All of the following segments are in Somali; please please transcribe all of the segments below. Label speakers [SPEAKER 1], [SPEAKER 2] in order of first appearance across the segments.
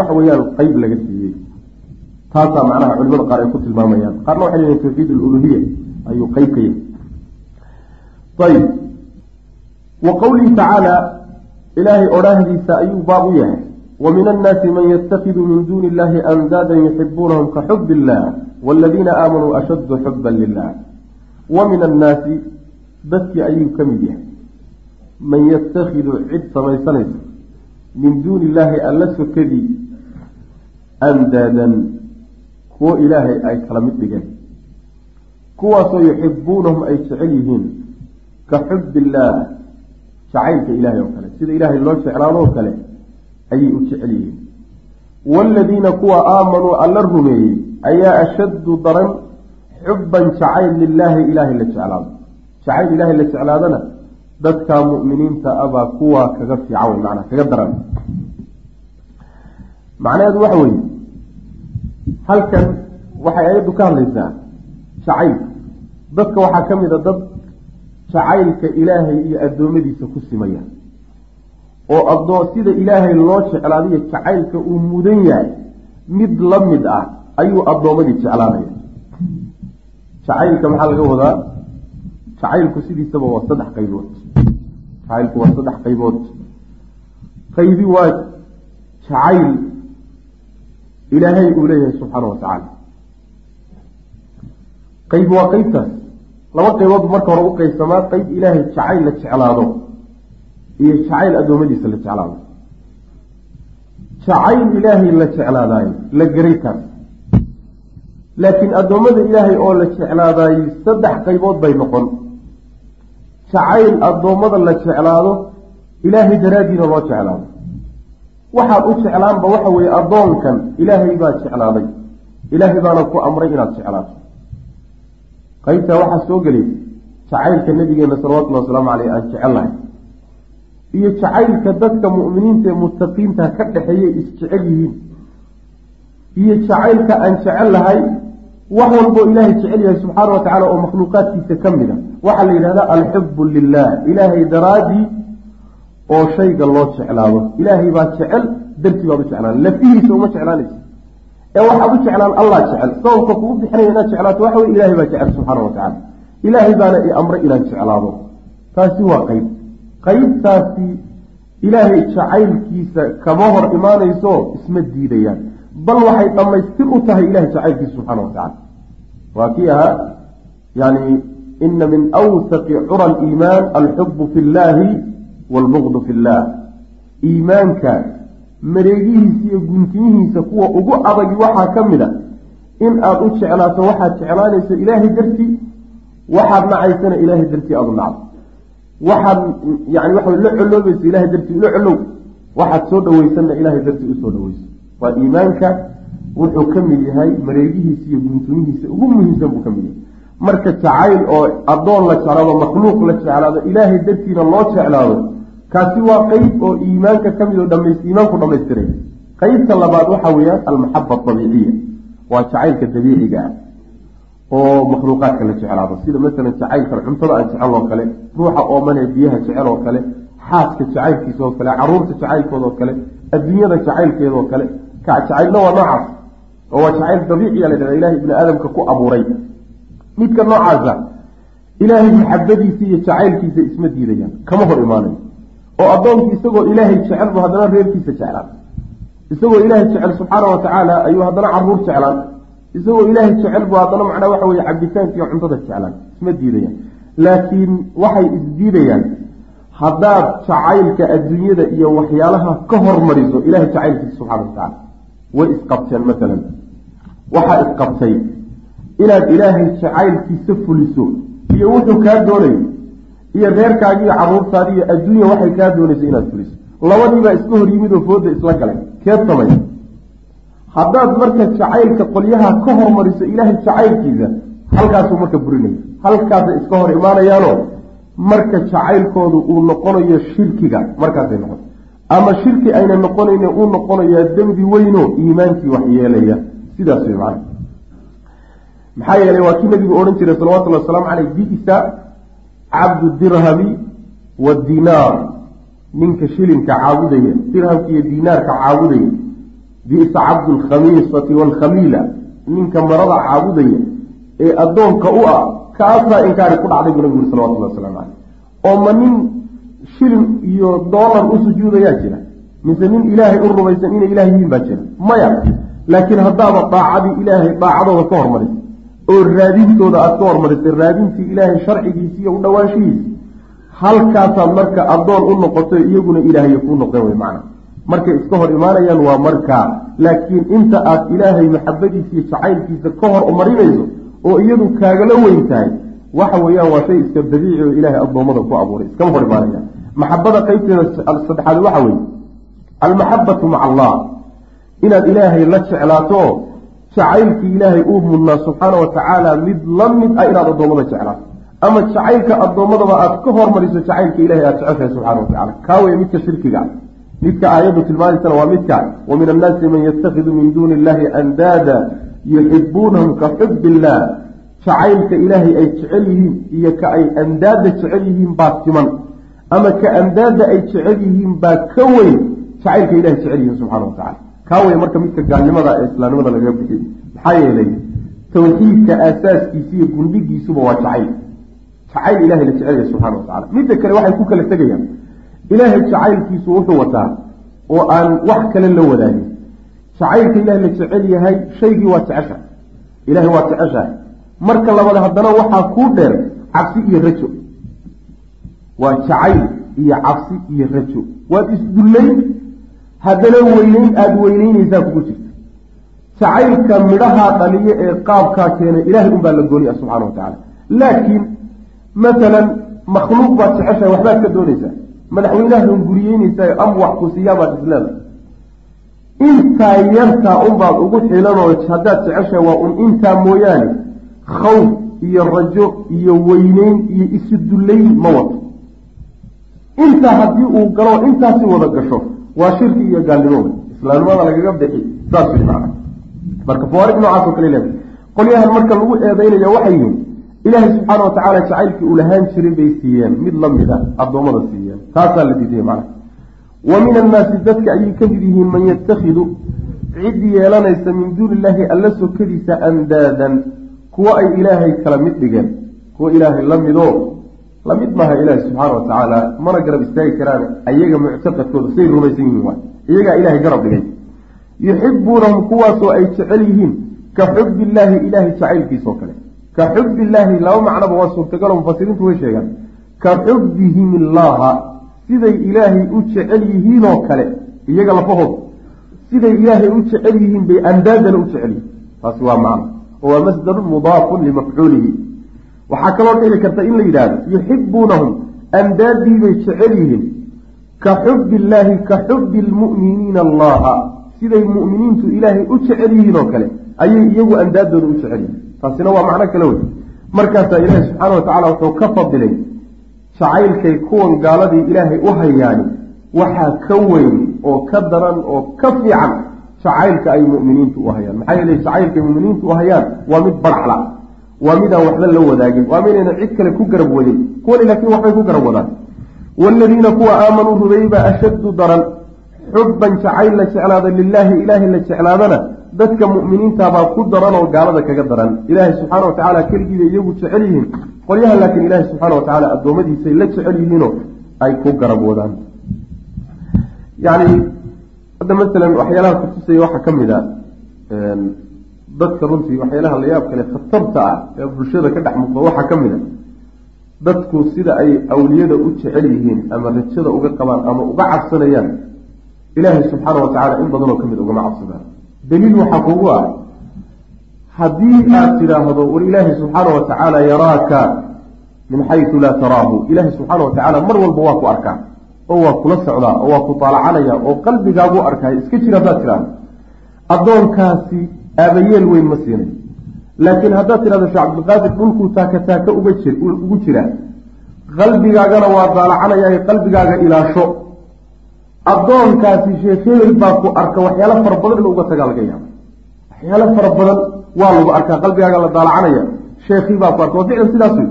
[SPEAKER 1] waxa weeyaan qeyb laga siiyey. Taasaa macnaha culimada qaar ay ku tilmaamayaan. Qaarna waxay leeyihiin tawxiid aluluhiya ayuu qeyb ka yahay. Ayib wa qowlihi tacaala ilaahay odhaahdiisa ayuu baab u yahay. Wa min annaasi man yattakidu min duuni illahi andaadan yuxibuunahum ka xub illah waladiina aamanuu ashaddu xuban lilah wa min annaasi dadkii ayuu ka mid yahay. Man yattakidu cid samaysanaysa min duuni illaahi alla sokadii andaadan kuwo ilaahay ay kala mid dhigeen. Kuwaasoo yuxibuunahum ay jecel yihiin ka xub illaah jacaylka ilaahay oo kale. Sida ilaahay loo jeclaado oo kale ayay u jecel yihiin. Waaladiina kuwa aamanuu alla rumeeyey ayaa ashaddu daran xubban jacayl lilaahi ilaahay la jeclaado. Jacayl ilaahay la jeclaadana dadka mu'miniinta abaa kuwa kaga fiican wey maanaa kaga daran macnaheedu waxa weeye halkan waxay ayaddu ka hadlaysaa jacaylka dadka waxaa ka mid a dad jacaylka ilaahay iyo addoommadiisa ku simaya. Oo adoo sida ilaahay loo jeclaadayo jacaylka uu mudan yahay mid la mid ah ayuu addoommadii jeclaanaya. Jacaylka maxaa laga wadaa? Jacaylku sidiisaba waa saddex qaybood. Jacaylku waa saddex qaybood. Qaybi waa jacayl ilaahay uu leeyahay subxaana wa tacaala. Qayb waa qeybtaas laba qaybood marka hore u qaybsamaa qeyb ilaahay jacayl la jeclaado iyo jacayl addoommadiisa la jeclaado. Jacayl ilaahay la jeclaadaayo la geray kaas laakiin addoommada ilaahay oo la jeclaadaayo saddex qaybood bay noqon. Jacayl addoommada la jeclaado ilaahay daraaddiina loo jeclaado waxaad u jeclaanba waxa weeye addoonkan ilaahay baa jeclaaday. Ilaahay baana ku amray inaad jeclaato. Qaybtaa waxaa soo gelay jacaylka nabigeena salawatullhi wasalaamu caleyh aan jecelnahay. Iyo jacaylka dadka mu'miniinta ee muttaqiinta ka dhexeeyay isjecel yihiin. Iyo jacaylka aan jecel lahay wax walboo ilaahay jecel yahay subxaana wa tacala oo makhluuqaadkiisa ka mid a waxaa la yidhahdaa alxubu lilah ilaahay daraaddii oo shayga loo jeclaado. Ilaahay baa jecel dartii baad u jeclaan. Lafihiisa uma jeclaanaysa ee waxaad u jeclaan allah jecel. Sababka kugu bixinaya inaad jeclaato waxa wey ilaahay baa jecel subxaana wa tacala ilaahay baana i amray inaan jeclaado. Taasi waa qeyb qeybtaasi ilaahay jacaylkiisa kama hor imaanayso isma diidayaan. Bal waxay dhammaystir u tahay ilahay jacaylkiisa subxaana wa tacala waa kii ahaa yani ina min awsaqi cura aliimaan alxubu fi llahi waalbugdu fi llah iimaanka mareegihiisa iyo guntimihiisa kuwa ugu adagi waxaa ka mid a in aada u jeclaato waxaad jeclaanayso ilaahay dartii waxaad nacaysana ilaahay dartii aada u nacdo waxaad yani waxa la coloobayso ilahay dartii ula colow waxaad soo dhaweysanna ilahay dartii u soo dhaweyso waa iimaanka wuxuu ka mid yahay mareegihiisa iyo guntumihiisa ugu muhiimsan buu ka mid yahay marka jacayl oo addoon la jeclaado makhluuq la jeclaado ilaahay dartiina loo jeclaado kaasi waa qeyb oo iimaanka ka mid oo dhamays iimaanku dhamaystiray. Qeybta labaad waxa weeyaan almaxaba abiiciya waa jacaylka dabiiciga ah oo makhluuqaadka la jeclaado. Sida masalan jacaylkan cuntada aan jecel oo kale ruuxa oomanee biyaha jecel oo kale xaaska jacaylkiisa oo kale carruurta jacaylkooda oo kale adduunyada jacaylkeeda oo kale. Ka jacaylna waa noocaas oo waa jacayl dabiiciya la dhahda ilahay ibni aadamka ku abuuray. Midka noocaasa ilaahay maxabadiisa iyo jacaylkiisa isma diidayaan kama hor imaanayo oo addoonkii isagoo ilaahay jecel bu haddana reerkiisa jeclaan isagoo ilaahay jecel subxaana wa tacaala ayuu haddana carruur jeclaan isagoo ilaahay jecel bu haddana macnaa waxa weye cabitaanka iyo cuntada jeclaan isma diidayaan. Laakiin waxay isdiidayaan haddaad jacaylka adduunyada iyo waxyaalaha ka hormariso ilahay jacaylkiisa subxana wa tacaala way isqabteen masalan waxaa isqabtay inaad ilaahay jacaylkiisa fuliso iyo wuxuu kaa doonayo iyo reerkaagi iyo caruurtaadi iyo adduunya waxay kaa doonayso inaad fuliso. Labadiibaa iska hor yimid oo fooda isla galay. Keed samay. Haddaad marka jacaylka qolyaha ka hormariso ilaahay jacaylkiisa halkaasuu marka burinaya. Halkaasay iska hor imaanayaanoo marka jacaylkoodu uu noqonayo shirkiga markaasay noqon. Ama shirki ayna noqonayn uu noqonayaa dembi weyno iimaankii wax yeelaya. Sidaas way macana maxaa yeelay waa kii nabigu odhan jiray salawatullhi wasalaamu caleyh bisa cabdu dirhami waddinaar ninka shilinka caabudaya dirhamka iyo diinaarka caabudaya bisa cabdu lkhamiisati waalkhamiila ninka marada caabudaya ee addoonka u ah kaasaa inkaari ku dhacday buu nabigu uri salawatullah waslamu caleyh oo ma nin shilin iyo doolar u sujuudayaa jira mise nin ilaahay u rumaysan inay ilaah yihiin baa jira? Maya. Laakiin haddaaba daacadii ilaahay daacadooda ka hormarisay oo raadintooda aada ka hormarisay raadintii ilaahay sharcigiisi iyo u dhawaanshihiisi halkaasaad marka addoon u noqoto iyaguna ilaahay kuu noqdeen wey macna. Markay iska hor imaanayaan waa markaa laakiin inta aad ilaahay maxabadiisa iyo jacaylkiisa ka hor marinayso oo iyadu kaagala weyn tahay waxa weeyaan waa shay iska dabiici oo ilaahay addoommada ku abuuray iskama hor imaanayaan. Maxabada qaybteeda saddexaad waxa weeye. Almaxabatu maca allah. Inaad ilaahay la jeclaato jacaylkii ilaahay uu mudnaa subxaana wa tacaala mid la mid ah inaad addoommada jeclaato ama jacaylka addoommadaba aad ka hormariso jacaylka ilahay aad jeceshahay subxana wa tacala kaa wey midka shirkiga. Midka aayaddu tilmaamaysana waa midka. Wa min annaasi man yatakhidu min duuni illahi andaada yuxibuunahum ka xubbi illah jacaylka ilaahay ay jecel yihiin iyo ka ay andaada jecel yihiin baa siman ama ka andaada ay jecel yihiin baa ka weyn jacaylka ilahay jecel yihiin subxana wa tacala kaa wey marka midka gaalnimada ee islaamnimada lagaga bixiy maxaa yeelay tawxiidka aasaaskiisa iyo gundhigiisuba waa jacayl. Jacayl ilahay la jecelaya subxana wa tacala midda kale waxay ku kala tegayaan. Ilaahay jacaylkiisu wuxuu wataa oo aan wax kale la wadaagin jacaylka ilahay la jecel yahay shaygii waa jecesha. Ilahay waa jeceshahay. Marka labaad haddana waxaa kuu dheer cabsi iyo rajo. Waa jacayl iyo cabsi iyo rajo. Waad isdullayn haddana weyneyn aada weyneynaysaa kugu jirta. Jacaylka midhahaa dhaliyo ee qaabkaa keenay ilahay unbaa la gooniya subxana wa tacaala. Laakiin masalan makhluuq baad jeceshahay waxbaad ka doonaysaa. Madaxweynahan guriyeynaysaa am wax ku siiyaa baad isleedahay intaa yartaa unbaad ugu xilanoo haddaad jeceshahay waa un intaa mooyaane khawf iyo rajo iyo weyneyn iyo isu dullayn ma wato intaa haddii uu galo intaasi wada gasho waa shirki iyo gaalnimo wey islaamnimada lagaga bixi saas wey macna. Marka fawaarid noocaasoo kale leedahay. Qolyahan marka lagu eedeynaya waxay yihiin ilaahay subxaana wa tacaala jacaylkii uu lahaan jirin bay siiyeen mid la mid a addoommada siiyeen. Taasaa la diidaya macna. Wa min annaasi dadka ayay ka mid yihiin man yatakhidu cid yeelanaysa min duuni illaahi alla sokadiisa andaadan kuwo ay ilaahay kala mid dhigeen kuwo ilaahay la midoo la mid maaha ilaahi subxaana wa tacaala mana garab istaagi karaan ayaga muctaqadkooda say rumaysan yihiin waay. Iyagaa ilaahay garab dhigay. Yuxibuunahum kuwaasoo ay jecel yihiin ka xubbi illaahi ilaahay jacaylkiisoo kale. Ka xubbi illaahi laba macnoba waa suurtagalo mufasiriintu way sheegaan. Ka xubbihim illaha siday ilaahay u jecel yihiinoo kale iyaga lafahood. Siday ilaahay u jecel yihiin bay andaadana u jecel yihiin. Taasi waa macno. Oo waa masdarun mudaafun limafcuulihi waxaa kaloo dhici karta in la yidhaahdo yuxibuunahum andaadii bay jecel yihiin. Ka xubbi illaahi ka xubbi lmu'miniina allaha. Siday mu'miniintu ilaahay u jecel yihiin oo kale ayay iyagu andaadooda u jecel yihiin. Taasina waa macno kale wey markaasaa ilaahi subxaana wa tacala wuxuu ka fadilay jacaylkay kuwan gaaladii ilaahay u hayaani. Waxaa ka weyn oo ka daran oo ka fiican jacaylka ay mu'miniintu u hayaan. Maxaa yeele jacaylkay mu'miniintu u hayaan waa mid barxla waa midaan waxba la wadaagin. Waa midayna cid kale ku garab wadin kuwani laakiin waxbay ku garab wadaan waaladiina kuwa aamanuu rumeeyey baa ashaddu daran. Xubban jacayl la jeclaada lilaahi ilaahay la jeclaadana dadka mu'miniintabaa ku daran oo gaalada kaga daran. Ilaahay subxaana wa tacaala keligiibay iyagu jecel yihiin. Qolyaha laakiin ilaahay subxaana wa tacaala addoommadiisay la jecel yihiinoo ay ku garab wadaan yacni hadda masalan waxyaalaha kutusaya waxaa ka mid a dadka runtii waxyaalaha layaab kale khatarta ah ee bulshada ka dhex muuqda waxaa ka mid a dadku sida ay awliyada u jecel yihiin ama rajada uga qabaan ama uga cabsanayaan ilaahay subxaana wa tacala in badanoo ka mid ugama cabsadaan. Daliil waxaa kugu ah haddii aad tidhaahdo war ilaahay subxaana wa tacaala yaraaka min xaysu laa taraahu. Ilaahay subxaana wa tacaala mar walba waa ku arkaa oo waa kula socdaa oo waa ku taalacanaya oo qalbigaabuu arkaya iska jira haddaad tidhahdo addoonkaasi aabayeel weyn ma siinay laakiin haddaad tidhahdo sheekh cabdilqaadir dhulkuu taaka taaka uga jir ugu jiraa qalbigaagana waa daalacanaya qalbigaaga ilaasho. Addoonkaasi sheekh baa ku arka waxyaalo fara badan inuu uga tagaa laga yaaba waxyaalo fara badan waa lagu arkaa qalbigaaga la daalacanaya sheekhii baa ku arka. Waa ficlan sidaas wey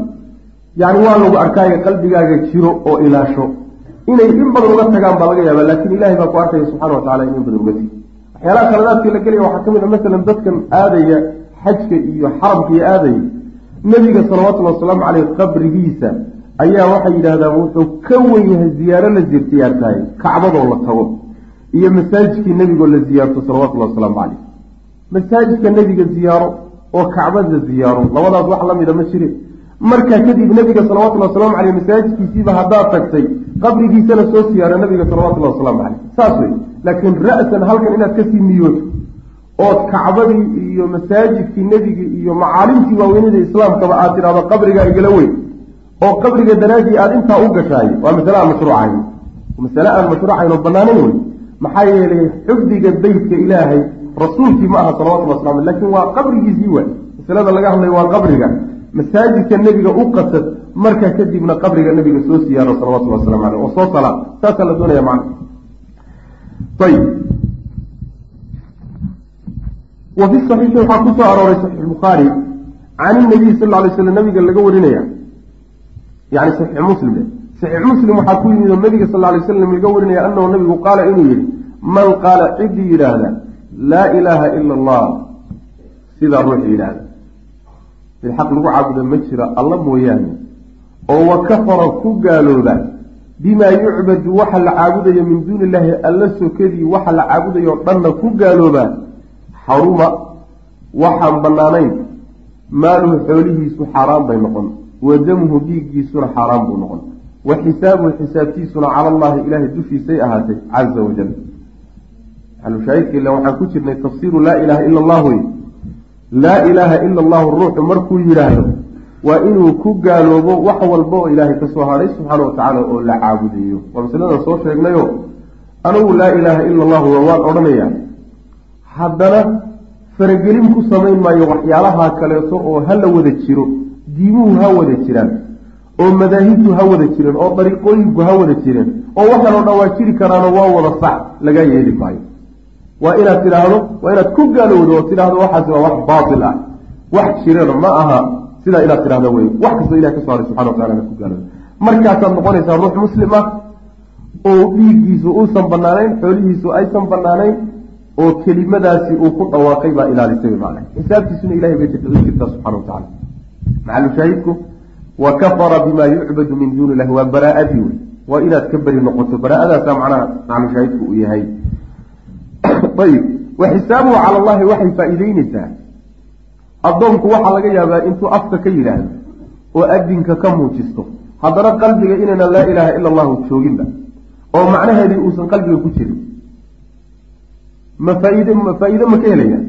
[SPEAKER 1] yani waa lagu arkaayo qalbigaaga jiro oo ilaasho. Inay in badan uga tagaan baa laga yaaba laakiin ilahay baa ku arkaya subxana wa tacala in in badan uga tegi waxyaalaha khaladaadka la gelaya waxaa ka mid a masalan dadkan aadaya xajka iyo xaramka iyo aadaya nebiga salawatullhi wasalaamu caleyh qabrigiisa ayaa waxay yidhahdaan wuxuu ka wen yahay ziyaaro la ziyaartahay kacbadoo la tago iyo masaajidkii nebigoo la ziyaarto salawatullahi wasalaamu caleyh masaajidka nebiga ziyaaro oo kacbada ziyaaro labadaas wax lamida ma jire markaa kadib nebiga salawatullhi waslamu caleyh masaajidkiisiiba haddaad tagtay qabrigiisana soo siyaara nabiga salawatullahi wasalaamu caleyh saas wey laakiin ra-san halkan inaad ka sii niyooto ood kacbadii iyo masaajidkii nebiga iyo macaalimtii waaweynada islaamkaba aad tidhahdo qabrigaa igala weyn oo qabriga daraadii aada intaa u gashaay waa masale aan mashruucayn. Masale aan mashruucayn oo banaanin wey maxaa yeelay xubdiga beytka ilaahay rasuulkii ma aha salawatullah waslam laakiin waa qabrigiisii waay. Masalada laga hadlayo waa qabriga. Masaajidka nebiga u qasad markaa kadibna qabriga nebiga soo siyaaro salawatullah waslamu aleyh oo soo salaa saasaa la doonaya macna ayb wa fi saxiixi waxaa ku soo arooray saxiix bukhaari can inabiyi sal lay slam nabiga laga warinaya yani saxiix muslim saxiix muslim waxaa ku yimid oo nabiga sal lay slam laga warinaya anahu nabigu qaala inuu yihi man qaala ciddii yidhaahda laa ilaaha ila allah sidaa ruuxi yidhaahda mid lagu caabuda ma jira alla mooyaane oo wa kafara ku gaalooba bimaa yucbadu waxa la caabudayo min duuni illaahi alla sokadii waxa la caabudayo dhanna ku gaaloobaa xaruma waxaan bannaanayn maaluhu xoolihiisu xaaraan bay noqon wa damuhu dhiiggiisuna xaaraan buu noqon wa xisaabuhu xisaabtiisuna cala allahi ilaahay dushiisay ahaatay caza wajal waxaan ku jirnay tafsiiru laa ilaaha ila allah wey laa ilaaha ila allahu ruuxu markuu yidhaahdo waa inuu ku gaaloobo wax walba oo ilaahay ka soo hadhay subxaana wa tacaala oo la caabudayo waa masaladan soo sheegnayo. Anigu laa ilaaha ila allahu waan odhanayaa. Haddana faragelin ku samayn maayo waxyaalaha kaleeto oo ha la wada jiro diimuhu ha wada jiraan oo madaahibtu ha wada jireen oo dariiqooyinku ha wada jireen oo waxan oo dhan waa jiri karaano waa wada sax laga yeeli maayo. Waa inaad tidhaahdo waa inaad ku gaalowdo oo tidhaahdo waxaasi waa wax baatil ah. Wax jirana ma aha sidaa inaad tidhahdo wey wax kastoo ilahi ka so haray subxana watacala inaad ku gaalowdo markaasaad noqonaysaa ruux muslim ah oo dhiiggiisu uusan banaanayn xoolihiisu aysan banaanayn oo kelimadaasi uu ku dhawaaqay baa ilaalisay maana xisaabtiisuna ilahay bay la jirtaa subxana wa tacala wa kafara bima yucbadu min duuni illahi waa baraa-adii wey waa inaad ka beri noqoto. Baraa-adaasa macnaha maxalushaahidku uu yahay. Ayib. Wa xisaabuhu cala allahi waxay faa-iideyneysaa addoonku waxaa laga yaabaa intuu afka ka yidhaahdo oo adinka ka muujisto haddana qalbiga inayna laa ilaaha ila allahu jooginba oo macnaheedii uusan qalbiga ku jirin. Ma faaid ma faa-iide ma ka helaya?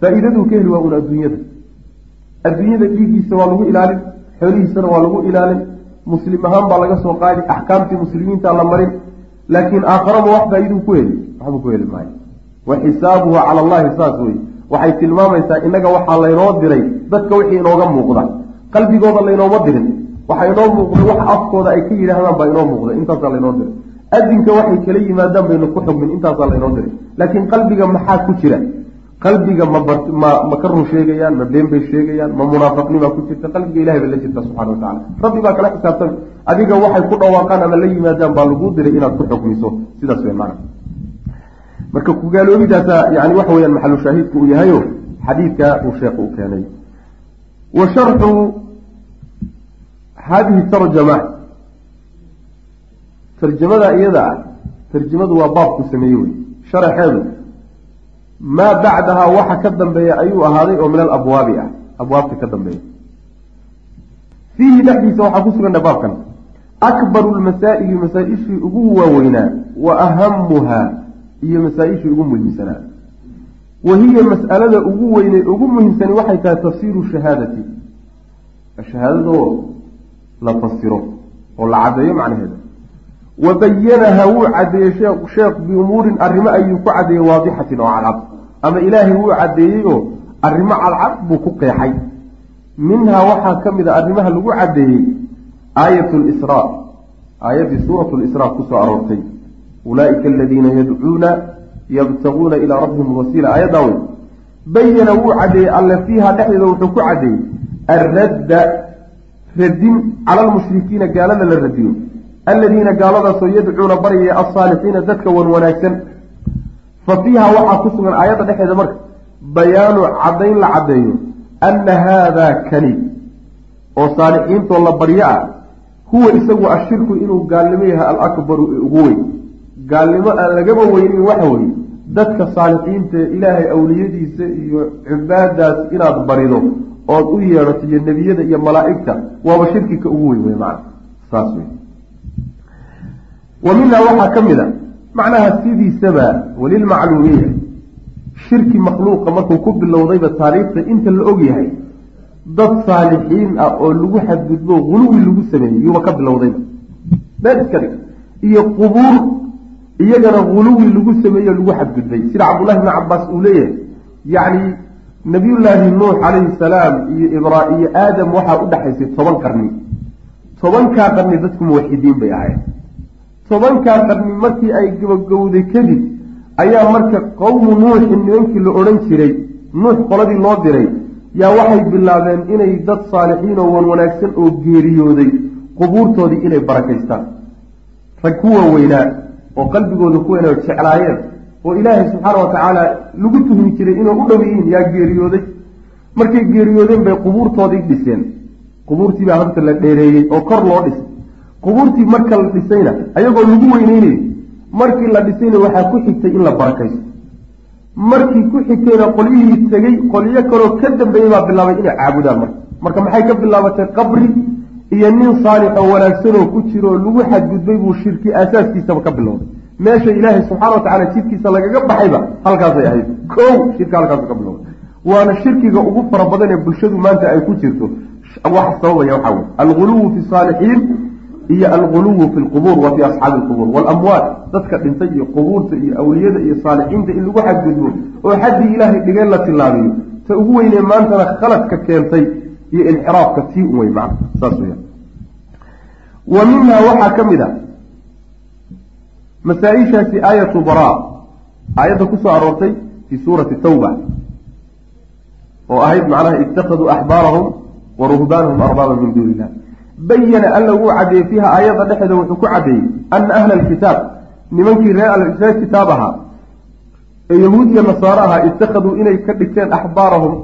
[SPEAKER 1] Faa-iidaduu ka heli waa un adduunyada. Adduunyada dhiiggiisa waa lagu ilaalin xoolihiisana waa lagu ilaalin muslim ahaan baa laga soo qaadi axkaamtii muslimiinta la marin laakiin aakharaba wax faa-iduu ku heli waxba ku heli maayo. Wa xisaabuhu cala allahi saas wey waxay tilmaamaysaa innaga waxaa laynoo diray dadka wixii inooga muuqda. Qalbigooda laynooma dirin. Waxaa inoo muuqda wax afkooda ay ka yidhaahdaan baa inoo muuqda. Intaasaa laynoo diray adinka waxay kala yimaadaan baynu ku xugmin. Intaasaa laynoo diray laakiin qalbiga maxaa ku jira? Qalbiga ma ma ka run sheegayaan ma been bay sheegayaan ma munaafiqnimaa ku jirta. Qalbiga ilahay bay la jirta subxana wa tacala rabbi baa kala xisaabtami adiga waxay ku dhawaaqaan ama la yimaadaan baa lagu diray inaad ku xukmiso sidaas wey maana marka kugaaloobidaasa yani waxa weyaan maxalu shaahidku uu yahayo xadiidka uu sheekhu u keenay. Wa sharxu hadihi tarjama. Tarjamada iyada ah tarjamadu waa baabku sameeye wey sharaxeedu maa bacdahaa waxa ka dambeeya ayuu ahaaday oo min alabwaabi ah. Abwaabta ka dambeeya. Fiihi dhexdiisa waxaa ku sugan baabkan akbaru lmasaa'ili masaa-ishii ugu waaweynaa wa ahamuhaa iyo masaa-ishii ugu muhiimsanaa. Wa hiya mas'alada ugu weynay ugu muhiimsani waxay tahay tafsiiru shahaadati. Shahaadadoo la fasiro oo la caddeeyo macnaheeda. Wa bayanaha wuu caddeeyey sheekh biumuurin arrimo ayuu ku caddeeyey waadixatin oo cadcad. Ama ilaahay wuu caddeeyey oo arrimo cadcad buu ku qeexay. Minhaa waxaa ka mid a arrimaha lagu caddeeyey aayat lisraa aayaddii suurat lisraa ku soo aroortay ulaaika aladiina yadcuuna yabtaguuna ilaa rabbihim wasiila. Aayaddaa wey bayana wuu caddeeyey alle fiiha dhexdeeda wuxuu ku caddeeyey alradda radin cala almushrikiina gaalada la radiyo. Aladiina gaaladaasoo yadcuuna baryaya alsaalixiina dadka wan wanaagsan. Fa fiiha waxaa ku sugan aayadda dhexeeda marka bayaanu caddayn la caddeeyo anna haadaa kani oo saalixiintoo la baryo ah huwa isagu ashirku inuu gaalnimo yahay alakbaru ee ugu weyn gaalnimo aan lagaba weynin waxa weeye dadka saalixiinta ilaahay awliyadiisa iyo cibaadaas inaad barido ood u yeedhato iyo nebiyada iyo malaa'igta waaba shirkika ugu weyn wey macana saas wey wa minhaa waxaa ka mid a macnaha sidiisaba walilmacluumiya shirki makhluuqa markuu ku bilowdayba taariikhda inta la og yahay dad saalixiin ah oo lagu xadgudbo huluwi lagu sameeyey yuuba ka bilowdayba. Meel iska dhig. Iyo qubuur iyagana huluwi lagu sameeyo lagu xadgudbay. Sida cabdullahi bni cabaas uu leeyahay yacni nabiyullaahi nuux calayhi salaam iyo ibra iyo aadam waxaa u dhexaysay toban qarni. Tobankaa qarni dadku muwaxidiin bay ahayd tobankaa qarni markii ay gabagowday kadib ayaa marka qowmu nuuxin nimankii la odhan jiray nuux qoladii loo diray yaa waxay bilaabeen inay dad saalixiin oo wan wanaagsan oo geeriyooday qubuurtoodii inay barakaystaan. Rag ku waaweynaa oo qalbigooda ku weynaa jeclaayeen oo ilaahay subxaana wa tacaala lagu tuhmi jiray inay u dhow yihiin yaa geeriyooday. Markay geeriyoodeen bay qubuurtoodii dhiseen. Qubuurtii baa horta la dheereeyey oo kor loo dhisay. Qubuurtii marka la dhisayna ayagoo lagu weyneynayo markii la dhisayna waxaa ku xigtay in la barakaysto. Markii ku xigtayna qolyihii tegey qolyo kaloo ka dambeeyey baa bilaabay inay caabudaan marka. Marka maxay ka bilaabatay qabri iyo nin saalix oo wanaagsanoo ku jiro oo lagu xadgudbay buu shirki aasaaskiisaba ka bilowday. Meesha ilaahay subxana wa tacala jidkiisa lagaga baxayba halkaasay ahayd. Kow shirka halkaasu ka bilowday. Waana shirkiga ugu fara badan ee bulshadu maanta ay ku jirto. Waxa sababaya waxaa wey alguluwu fi saalixiin iyo alguluwu fi lqubuur wa fi asxaabi lqubuur waalamwaat dadka dhintay iyo qubuurta iyo awliyada iyo saalixiinta in lagu xadgudbo oo xaddii ilaahay dhigeen la tilaabiyo ta ugu weynee maantana khaladka keentay iyo inxiraafka tii un wey macna saas weya wa minhaa waxaa ka mid a masaa-ishaasi aayatu bara aayadda ku soo aroortay fii suurati tawba oo ahayd macnaha ittakhaduu axbaarahum wa ruhbaanahum arbaaba min duuni illah bayana alla wuu caddeeyey fiiha aayadda dhexeeda wuxuu ku caddeeyey ana ahla alkitaab nimankii reer kitaab ahaa ee yahuud iyo nasaaro ahaa ittakhaduu inay ka dhigteen axbaarahum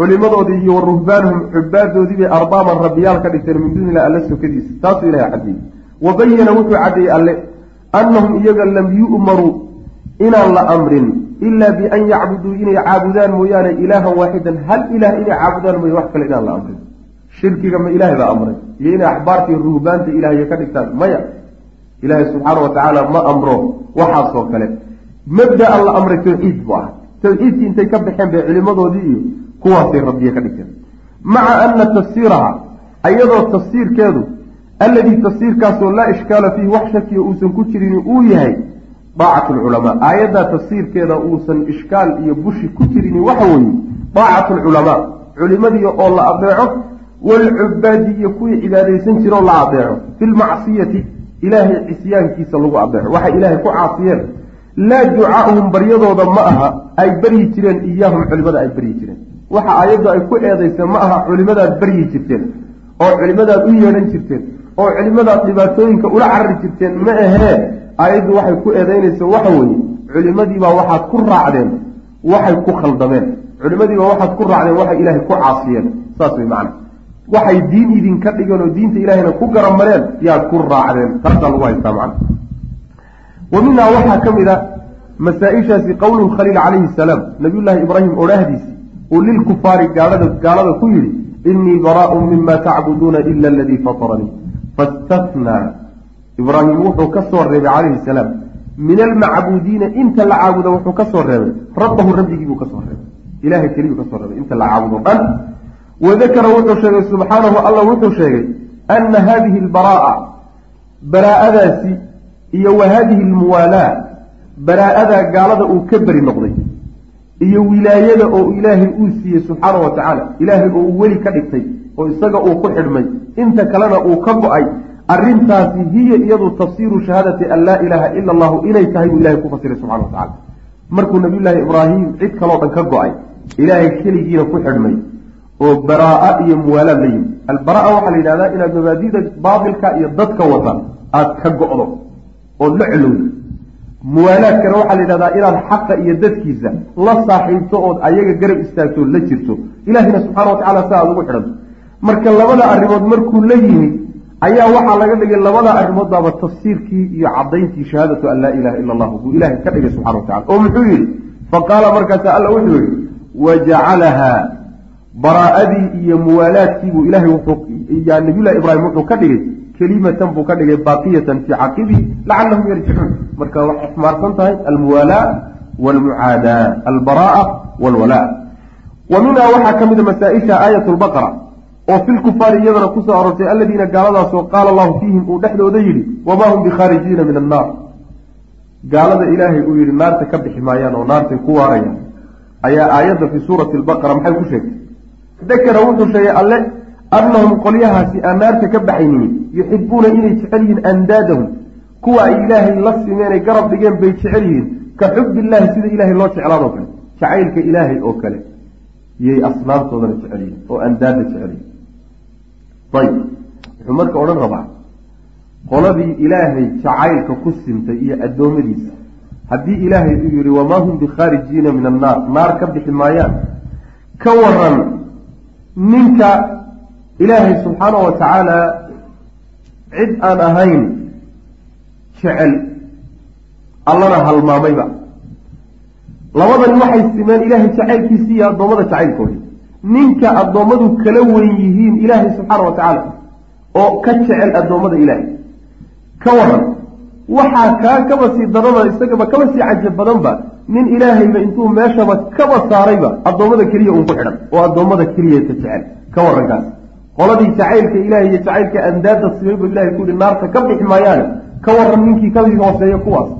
[SPEAKER 1] culimadoodii iyo wa ruhbaanahum cubaadoodii bay arbaaban rabbiyaal ka dhigteen min duuni illah alla sokadiisa. Taasuu ilahay caddeeyey wa bayana wuxuu caddeeyey alle annahum iyaga lam yu'maruu inaan la amrin ilaa bian yacbuduu inay caabudaan mooyaane ilaahan waaxidan. Hal ilaah inay caabudaan mooye wax kale inaan la amrin. Shirkiga ma ilaahay baa amray. Iyo inay axbaartii ruhbaanta ilaahya ka dhigtaan. Maya ilaahay subxaana wa tacaala ma amro waxaasoo kale. Mabda-an la amray tawxiid buu ah tawxiidkii intay ka baxeen bay culimadoodii iyo kuwaasay rabbiye ka dhigteen. Maca ana tafsiiraha ayadoo tafsiirkeedu alladii tafsiirkaasoo laa ishkaala fiihi wax shakiya uusan ku jirin uu yahay daacatu lculamaa aayaddaa tafsiirkeeda uusan ishkaal iyo bushi ku jirin waxa weeye daacatu lculamaa culimadii oo la adeeco walcubaadi iyo kuwii cibaadaysan jiroo la adeeco fi lmacsiyati ilaahay cisyaankiisa lagu adeeco waxay ilaahay ku caasiyeen laa ducaa'uhum baryadooda ma aha ay baryi jireen iyaahum culimada ay baryi jireen waxa aayaddu ay ku eedayseen ma aha culimadaad baryi jirteen oo culimadaad u yeedhan jirteen oo culimadaad dhibaatooyinka ula carari jirteen ma ahee? Aayaddu waxay ku eedaynaysa waxa weeye culimadiibaa waxaad ku raacdeen waxay ku khaldameen. Culimadiibaa waxaad ku raacdeen waxay ilaahay ku caasiyeen. Saas way macana waxay diin idinka dhigeen oo diinta ilaahayna ku garamareen yaad ku raacdeen. Taasaa lagu haystaa macana wa minhaa waxaa ka mid a masaa-ishaasi qowluhu khaliil calayhi salaam. Nabiyullaahi ibraahim odhaahdiisi uu lilkufaari gaalada ku yidhi inii baraaun mima tacbuduuna ila aladii fataranii. Fastafnaa ibraahim wuxuu ka soo reebay calayhi salaam. Min almacbuudiina inta la caabuda wuxuu ka soo reebay. Rabbahu rabbigiibuu ka soo reebay. Ilahay keliyuu ka soo reebay inta la caabudo dhan. Wadakara wuxuu sheegay subxaanahu allah wuxuu sheegay ana hadihi albaraa'a baraa'adaasi iyo wa hadihi almuwaalaa baraa'adaa gaalada uu ka beri noqday iyo wilaayada oo ilaahay uu siiyey subxaana wa tacaala ilaahay oo uu weli ka dhigtay oo isaga uu ku xidhmay. Inta kalena uu ka go'ay arrintaasi hiya iyadu tafsiiru shahaadati an laa ilaaha ila allahu inay tahay buu ilahay ku fasiray subxana wa tacala markuu nabiyullaahi ibraahim cid kaloo dhan ka go'ay ilaahay keligiina ku xidhmay oo baraa iyo muwaalaad la yimi albaraa waxaa la yidhahdaa inaad mabaadida baatilka iyo dadka wata aada ka go-do ood la celowdo muwaalaadkana waxaa la yidhahdaa inaad xaqa iyo dadkiisa la saaxiibto ood ayaga garab istaagto la jirto. Ilahina subxana wa tacala si aad ugu xidhanto marka labada arrimood markuu la yimid ayaa waxaa laga dhigay labada arrimood baaba tafsiirkii iyo caddayntii shahaadatu an laa ilaha ila allah buu ilahay ka dhigay subxana wa tacala oo muxuu yidhi faqaala markaasa alla wuxuu yihi wajacalahaa baraa'adii iyo muwaalaadkii buu ilahay yaa nabiyullahi ibraahim wuxuu ka dhigay kelimatan buu ka dhigay baaqiyatan fii caqibihi lacalahum yarjicuun. Marka waxay xumaarsan tahay almuwaalaa walmucaadaa albara'a walwalaa wa minhaa waxaa ka mida masaa-isha lbaqara oo fi lkufaari iyadana ku soo arortay aladiina gaaladaasoo qaala allahu fiihim uu dhexdooda yidhi wamaa hum bikhaarijiina min annaar. Gaalada ilaahay uu yidhi naarta ka bixi maayaan oo naartay ku waarayaan. Ayaa aayadda fii suurati albaqara maxay ku sheegtay? Dakara wuxuu sheegay alle annahum qolyahaasi aan naarta ka baxaynin yuxibuuna inay jecel yihiin andaadahum kuwa ay ilaahay la simeenay garab dhigeen bay jecel yihiin ka xubbiillaahi sida ilaahay loo jeclaadoo kale jacaylka ilaahay oo kale yay asnaamtoodana jecel yihiin oo andaada jecel yihiin ayib wuxuu marka odhan rabaa qoladii ilaahay jacaylka ku sintay iyo addoommadiisa haddii ilaahay uu yihi wamaa hum bikhaarijiina min annaar naar ka bixi maayaan ka waran ninka ilaahay subxaana wa tacaala cid aan ahayn jecel allana halmaamayba labadani waxay simeen ilaahay jacaylkiisii iyo addoommada jacaylkoodi ninka addoommadu kala weyn yihiin ilaahay subxaana wa tacaala oo ka jecel addoommada ilaahay. Ka waran waxaa kaa kaba sii daraba isagaba kaba sii cajab badanba nin ilaahayba intuu meeshaba kaba saarayba addoommada keliya uun ku xidhan oo addoommada keliya ka jecel. Ka warankaas qoladii jacaylka ilahay iyo jacaylka andaada simay bu ilahay ku yihi naarta ka bixi maayaane ka waran ninkii ka sii hooseeya kuwaas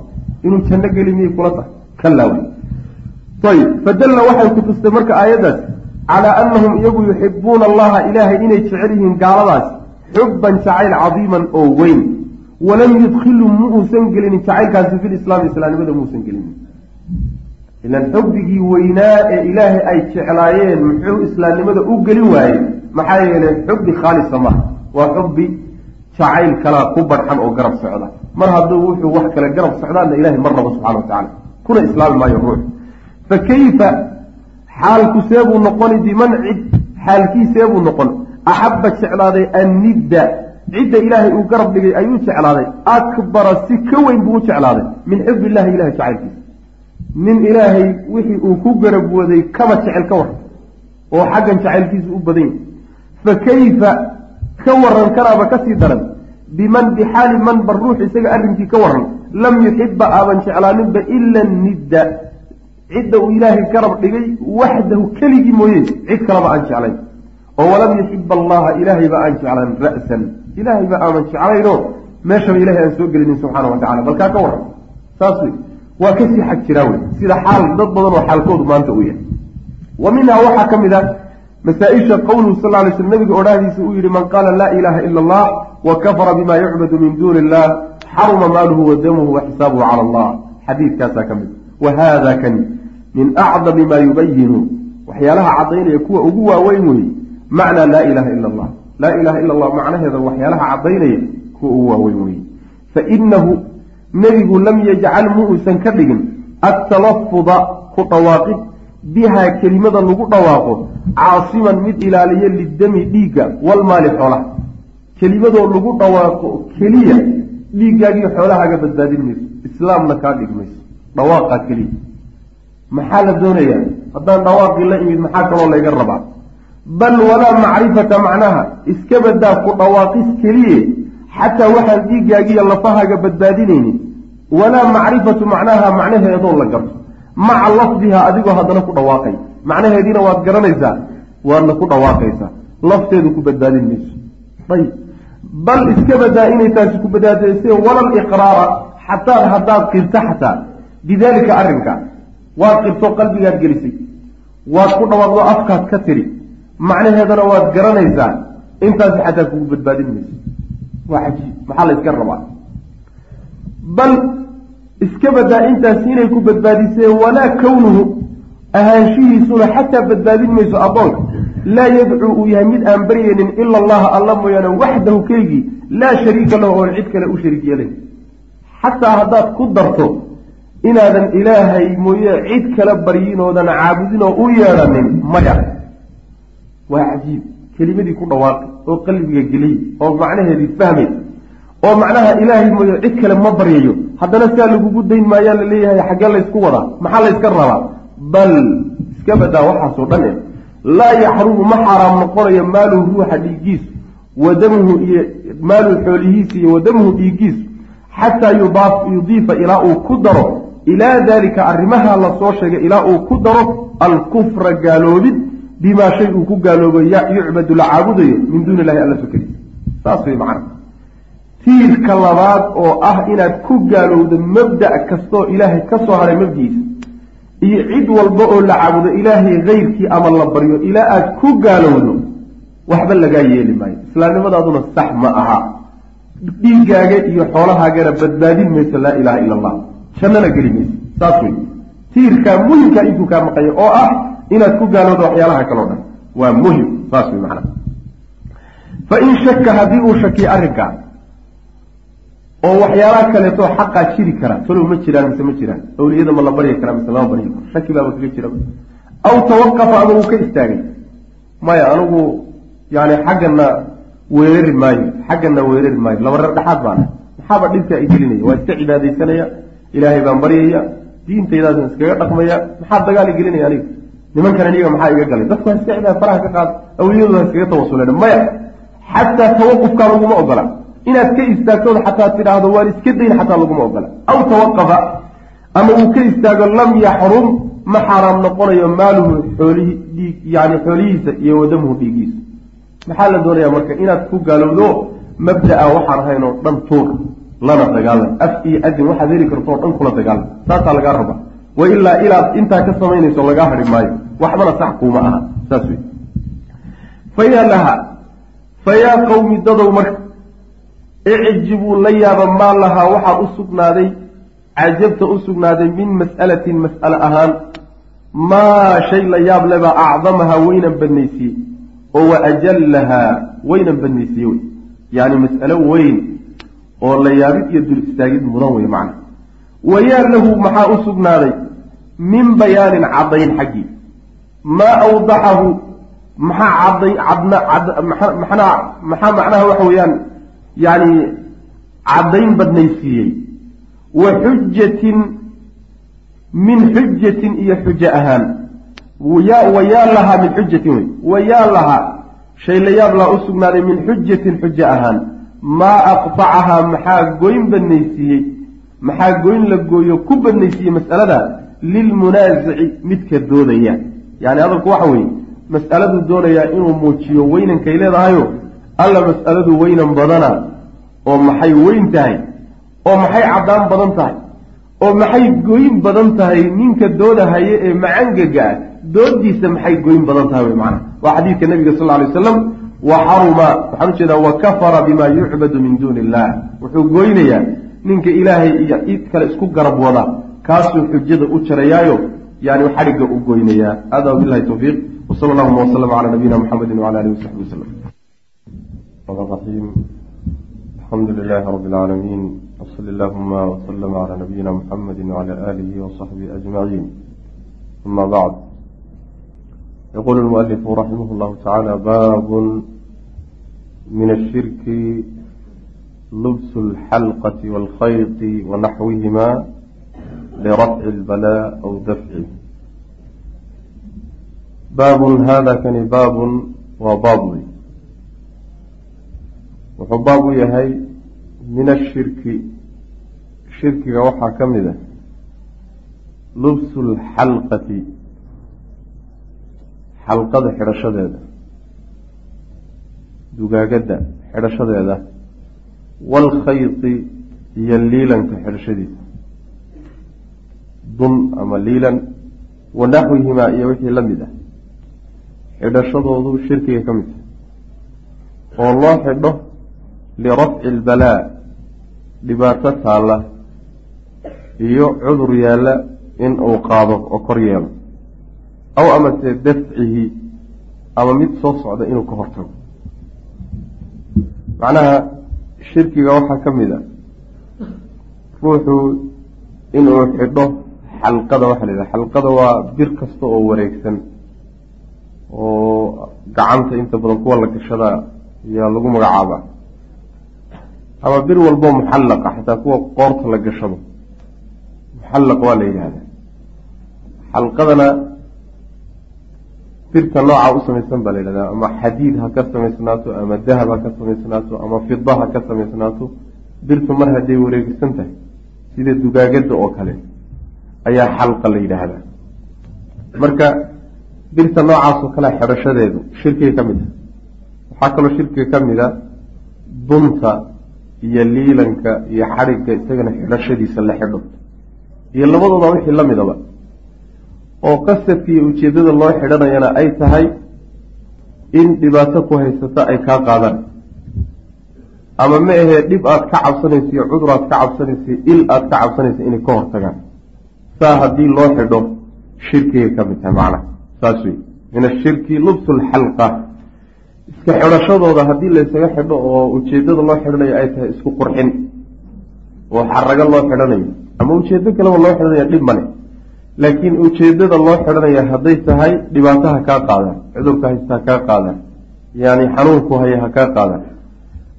[SPEAKER 1] inuu janno geli miyay kula tahay. Kalaaw ayib fadalla waxay ku tustay marka aayaddaas calaa annahum iyagu yuxibuuna allaha ilaahay inay jecel yihiin gaaladaas xubban jacayl cadiiman oo weyn. Walam yudkhilu ma uusan gelinin jacaylkaasi fi lislaami islaamnimada muusan gelinin. Ilan xubbigii weynaa ee ilaahay ay jeclaayeen muxuu islaamnimada u gelin waayey maxaa yeelay xubbi khaalisa maha waa xubbi jacayl kalaa ku barxan oo garab socda. Mar hadduu wuxuu wax kale garab socdaanna ilahay mar rabo subxana wa tacala kuna islaami maayo ruux. Fa kayfa? Xaalku seebuu noqoni biman cid? Xaalkiiseebuu noqon. Axabba jeclaaday annidda. Cidda ilaahay uu garab dhigay ayuu jeclaaday. Akbara si ka weyn buu u jeclaaday. Min xubbi illahi ilahay jacaylkiisa. Nin ilaahay wixii uu ku garab waday kaba jecel ka waran oo xaggan jacaylkiisa u badan yahy fa kayfa? Ka waran kanaaba ka sii daran. Biman bixaali man bar ruux isaga arrinkii ka waran lam yuxiba aaban jeclaaninba ila nidda. Cidda uu ilaahay garab dhigay waxdahu keligii mooye cid kaleba aan jeclayn. Oo walam yuxiba allaha ilaahayba aan jeclaan ra'san. Ilaahayba aaman jeclaynoo meeshaba ilahay aan soo gelinin subxaana wa tacala balkaa ka waran saas wey waa ka sii xag jiraa wey sida xaal dad badan oo xaalkoodu maanta uu yahay. Wa minhaa waxaa ka mid a masaa-isha qowluhu sal ly sl nabiga odhaahdiisa uu yihi man qaala laa ilaaha ila allah wa kafara bima yucbadu min duuni illah xaruma maaluhu wa damuhu wa xisaabuhu cala allah. Xadiidkaasaa ka mid. Wa haada kani min acdami maa yubayinu. Waxyaalaha caddaynaya kuwa ugu waaweyn weeye macnaa laa ilaha ila allah. Laa ilaha ila allah macnaheeda waxyaalaha caddaynaya kuwa ugu waaweyn weeye. Fainahu nebigu lam yajcal mu uusan ka dhigin attalafuda ku dhawaaqid bihaa kelimada lagu dhawaaqo caasiman mid ilaaliya lidami dhiigga walmaali xoolaha. Kelimadoo lagu dhawaaqo keliya dhiiggaagiyo xoolahaaga badbaadin mayso. Islaamna kaa dhig mayso. Dhawaaqaa keliya. Maxaa la doonayaa? Haddaan dhawaaqii la imid maxaa kaloo layga rabaa? Bal walaa macrifata macnaha. Iska badaa ku dhawaaqis keliye. Xataa waxaan dhiiggaagiyo lafahaaga badbaadinaynin. Walaa macrifatu macnaha macnaheedoo la garto maca lafdihaa adigoo haddana ku dhawaaqay. Macnaheediina waad garanaysaa waadna ku dhawaaqaysaa lafteedu ku badbaadin mayso. Ayib bal iska badaa inay taasi ku badbaadayse wala liqraara xataa haddaad qirto xataa. Bidaalika arrinka waad qirto qalbigaad gelisay. Waad ku dhawaaqdo afkaad ka tiri. Macnaheedana waad garanaysaa intaasi xataa kugu badbaadin mayso. Waa cajiib maxaa la iska rabaa? Bal iska badaa intaasi inay ku badbaadisee walaa kownuhu ahaanshihiisuna xataa badbaadin mayso addoonka laa yadcuu uu yahay mid aan baryaynin ila allaha alla mooyaane waxdahu keygii laa shariika lahu oon cid kale u shariik yeelayn xataa haddaad ku darto inaadan ilaahay mooye cid kala baryin caabudin oo u yeedhanin maya. Waa cajiib. Kelimadii ku dhawaaqi oo qalbiga geliy oo macnaheedii fahmay oo macnaha ilaahay mooye cid kale ma baryayo haddana sidaa lagugu dayn maayaa la leeyahay xaggee laysku wadaa maxaa layska rabaa? Bal iska badaa waxaasoo dhan e laa yaxrumu ma xaaraam noqonayo maaluhu ruuxa dhiiggiisu wa iyo maaluhu xoolihiisa iyo wa damuhu dhiiggiisu xataa yudiifa ilaa uu ku daro. Ilaa daalika arrimaha la soo sheegay ilaa uu ku daro alkufra gaaloobid bimaa shay uu ku gaaloobo yucbadu la caabudayo min duuni illahi alla sokadiisa saas wey macana tiirka labaad oo ah inaad ku gaalowdo mabda' kastoo ilaahay ka soo haray mabdigiisa iyo cid walba oo la caabudo ilaahay kayrkii ama la baryo ilaa aad ku gaalowdo waxba lagaa yeeli maayo. Islaamnimadaaduna sax ma aha. Dhiiggaaga iyo xoolahaagana badbaadin mayso laa ilaha ila allah jannana geli mayso. Saas wey tiirkaa muhimkaa intuu kaa maqayo oo ah inaad ku gaalowdo waxyaalaha kaloo dhan. Waa muhiim saas wey macana fain shaka haddii uu shakiyo arrinkaa oo waxyaalaha kaleeto xaqaa jiri kara. Talow ma jiraan mise ma jiraan? Awliyada ma la baryi karaa mise lama baryi karo shaki baaba kaga jira. Aw tawaqafa ama uu ka istaagay. Maya anigu yani xaggana weerari maayo. Xaggana weerari maayo. Laba dhexaad baana maxaaba dhibka ay gelinaya? Waa iska cibaadaysanaya ilaahay baan baryaya diintaydaasaan iskaga dhaqmaya. Maxaa dagaali gelinaya aniga nimankan aniga maxaa iga galay? Dadku ha iska cibaada faraha ka qaad. Awliyadu ha iskaga tawasuleen maya xataa tawaqufkaa laguma ogola inaad ka istaagtood xataa tidhaahdo waan iska dayn xataa laguma ogola. Aw tawaqafa ama uu ka istaago lam yaxrum ma xaaraam noqonayo maaluhu xoolihi dhiig yani xoolihiisa iyo wadamuhu dhiigiisa maxaa la doonayaa marka inaad ku gaalowdo mabda-a waxaan ahayn oo dhan tuur lana dagaalam af iyo adin waxaad heli karto oo dhan kula dagaalam saasaa lagaa raba wa ilaa ilaad intaa ka samaynayso lagaa hadhi maayo. Waxbana sax kuuma aha. Saas wey fayaa laha fayaa qawmi dadow marka icjibuu la yaaba maa lahaa waxaa u sugnaaday cajabta u sugnaaday min mas'alatin mas'ale ahaan. Maa shay la yaab lebaa acdamahaa weynan badnaysiiyey oo wa ajallahaa weynan badnaysiiye wey. Yacni mas'alo weyn oo la yaabid iyo dul istaagid mudan wey macna. Wayaa lahu maxaa u sugnaaday? Min bayaanin caddayn xaggii maa awdaxahu maxaa cadday cadna cad maxaa maxaa macnaha waxa weeyaan yacni caddayn badnaysiiyey. Wa xujatin min xujatin iyo xujo ahaan. Wa yaa lahaa min xujatin wey. Wa yaa lahaa shay la yaab laa u sugnaaday min xujatin xujo ahaan. Maa aqtacahaa maxaa goyn badnaysiiyey? Maxaa goyn la gooyo ku badnaysiiyey mas'alada? Lilmunaasici midka doodaya. Yacni hadalku waxa weeye mas'aladuu doonayaa inuu muujiyo weynankay leedahayo alla mas'aladu weynan badana oo maxay weyn tahay oo maxay caddaan badan tahay oo maxay goyn badan tahay ninka doodahaye ee macangaga ah doodiisa maxay goyn badan tahay wey macana waa xadiidka nabiga sal alay waslam wa xaruma waxaan u jeedaa wa kafara bima yucbadu min duuni illah wuxuu goynayaa ninka ilaahay iyo cid kale isku garab wada kaasuu xujada u jarayaayo yani xadhigga u goynayaa. Hada wabilahi tawfiiq wsala allahuma waslama cala nabiyina muxamedi wala alihi wasaxbi waslm alxamdu lilahi rabi اlcaalamiin wsali allahuma wslama cala nabiyina muxamedi wcala aalihi wasaxbihi ajmaciin ama bacd yaqulu lmualifu raximah llahu tacaala baabun min ashirki lubsu اlxalqati wاlkhayti wanaxwihima lirafci اlbalaa aw dafci baabun hada kani baabun waa baab wey wuxuu baab u yahay min ashirki shirkiga waxaa ka mid a lubsu lxalqati xalqada xidhashadeeda dugaagadda xidhashadeeda waalkhayti iyo liilanka xidhashadiisa. Dun ama liilan wa naxwihimaa iyo wixii la mid ah. Xidhashadoodu shirkiga ka mid ah. Oo loo xidho lirafci albalaa dhibaato taalla iyo cudur yaalla in uu qaado oo kor yeelo. Aw amase dafcihi ama mid soo socda inuu ka hortago. Macnaha shirkiga waxaa ka mid a. Ruuxuu inuu xidho xalqada waxaa la yidhaha xalqada waa bir kasta oo wareegsan oo gacanta inta badan kuwa la gashada ayaa lagu magacaaba ama bir walbo muxallaqa xataa kuwa qoorta la gashado muxallaq waa la yidhahda xalqadana birta nooca u samaysan baa la yidhahdaa ama xadiid ha ka samaysnaato ama dahab ha ka samaysnaato ama fida ha ka samaysnaato birtu mar hadday wareegsan tahay sida dugaagada oo kale ayaa xalqa la yidhaahdaa. Marka birta noocaasoo kale xidhashadeedu shirkiga ka mid ah. Waxaa kaloo shirkiga ka mid a dunta iyo liilanka iyo xadhigga isagana xidhashadiisa la xidho. Iyo labadooda wixii la midaba. Oo qasadka iyo ujeeddada loo xidhanayana ay tahay in dhibaato ku haysata ay kaa qaadaan ama ma ahee dhib aad ka cabsanaysa iyo cudur aad ka cabsanaysa il aad ka cabsanaysa inay ka hortagaan. Saa haddii loo xidho shirkigay ka mid tahay macnaha. Saas wey min ashirki lubsu lxalqa iska xidhashadooda haddii laysaga xidho oo ujeeddada loo xidhanayo ay tahay isku qurxin oo xarago loo xidhanayo ama ujeeddo kaleba loo xidhanaya dhib male laakiin ujeeddada loo xidhanaya hadday tahay dhibaato ha kaa qaadaan cudurka haysta ha kaa qaadaan yani xanuunku haya ha kaa qaadaan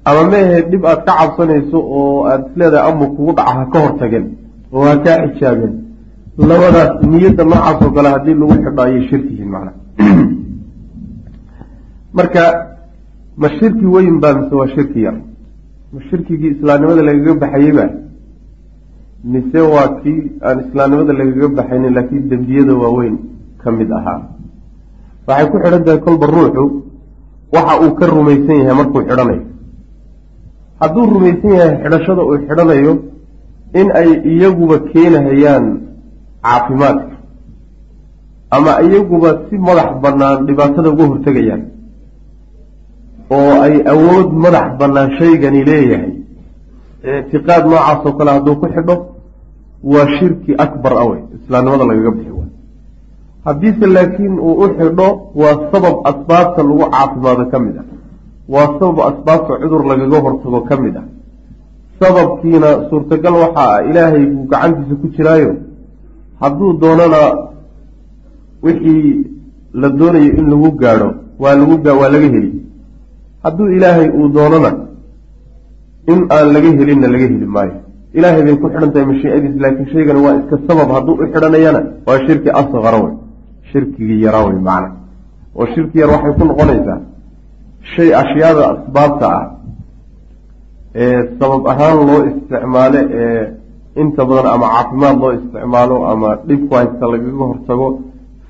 [SPEAKER 1] ama meahe dhib aad ka cabsanayso oo aada isleedahay amu kugu dhaca ha ka hortageen oo ha kaa xijaabeen labadaas niyadda noocaas oo kale haddii lagu xidho ayay shirki yihiin macnaha marka ma shirki weyn baa mise waa shirki yar ma shirkigii islaamnimada lagaga baxayeyba mise waa kii aan islaamnimada lagaga baxaynin laakiin dembiyada waaweyn ka mid ahaa. Waxay ku xidhan tahay kolba ruuxu waxa uu ka rumaysan yahay markuu xidhanayo hadduu rumaysan yahay xidhashada uu xidhanayo in ay iyaguba keenahayaan caafimaadka ama iyaguba si madax bannaan dhibaatada uga hortegayaan oo ay awood madax bannaan shaygani leeyahay. Ictiqaad noocaas oo kale hadduu ku xidho waa shirki akbar awey islaamnimada lagaga bixi waay haddiise laakiin uu u xidho waa sabab asbaabta lagu caafimaado ka mid ah. Waa sabab asbaabta cudur lagaga hortago ka mid ah. Sababkiina suurtagal waxa ah ilaahay buu gacantiisa ku jiraayo. Hadduu doonana wixii la doonayo in lagu gaadho waa lagu waa laga heli hadduu ilaahay uu doonana in aan laga helinna laga heli maayo. Ilaahay bay ku xidhan tahay mashiicadiis laakiin shaygani waa iska sabab. Hadduu u xidhanayana waa shirki asqara wey shirkigii yaraa wey macna. Oo shirki yar waxay ku noqonaysaa shay ashyaada asbaabta ah ee sabab ahaan loo isticmaalo ee inta badan ama caafimaad loo isticmaalo ama dhibku haysta lagaga hortago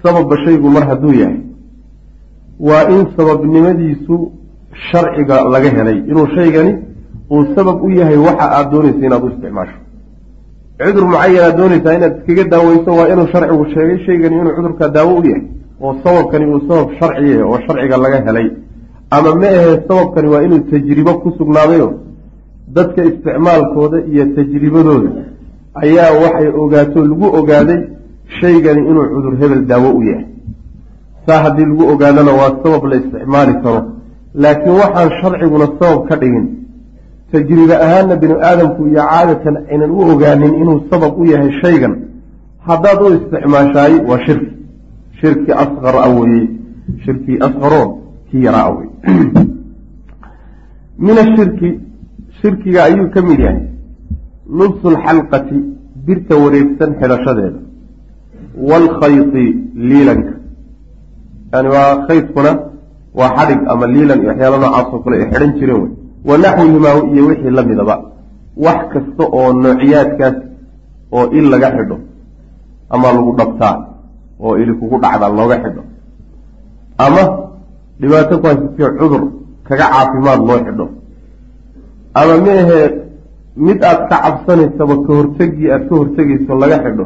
[SPEAKER 1] sababba shaygu mar hadduu yahay. Waa in sababnimadiisu sharciga laga helay. Inuu shaygani uu sabab u yahay waxa aada doonaysa inaad u isticmaasho. Cudur mucayan aad doonaysaa inaad iskaga daaweyso waa inuu sharcigu sheegay shaygani inuu cudurkaa daawo u yahay. Oo sababkani uu sabab sharci yahay oo sharciga laga helay. Ama ma ahee sababkani waa inuu tajribo ku sugnaadayo dadka isticmaalkooda iyo tajribadooda ayaa waxay ogaato lagu ogaaday shaygani inuu cudur hebel daawo u yahay. Saa haddii lagu ogaadana waa sabab la isticmaali karo laakiin waxaan sharciguna sabab ka dhigin. Tajribe ahaanna binu aadamku iyo caadatan aynan u ogaanin inuu sabab u yahay shaygan. Haddaad u isticmaashaay waa shirki shirki asqar a weye shirki asqaro kii yaraa a wey min ashirki shirkiga ayuu ka mid yahay. Lubsu lxalqati birta wareegsan xidhashadeeda. Waalkhayti liilanka. Yani waa khaydkuna waa xadhig ama liilan iyo waxyaala noocaasoo kale ay xidhan jireen wey wa naxwihimaa iyo wixii la midaba wax kasta oo noociyaadkaas oo il laga xidho ama lagu dhabtaa oo ili kugu dhacda looga xidho. Ama dhibaato ku haysatio cudur kaga caafimaad loo xidho. Ama meahee mid aad ka cabsanaysaba ka hortegii aada ka hortegayso laga xidho.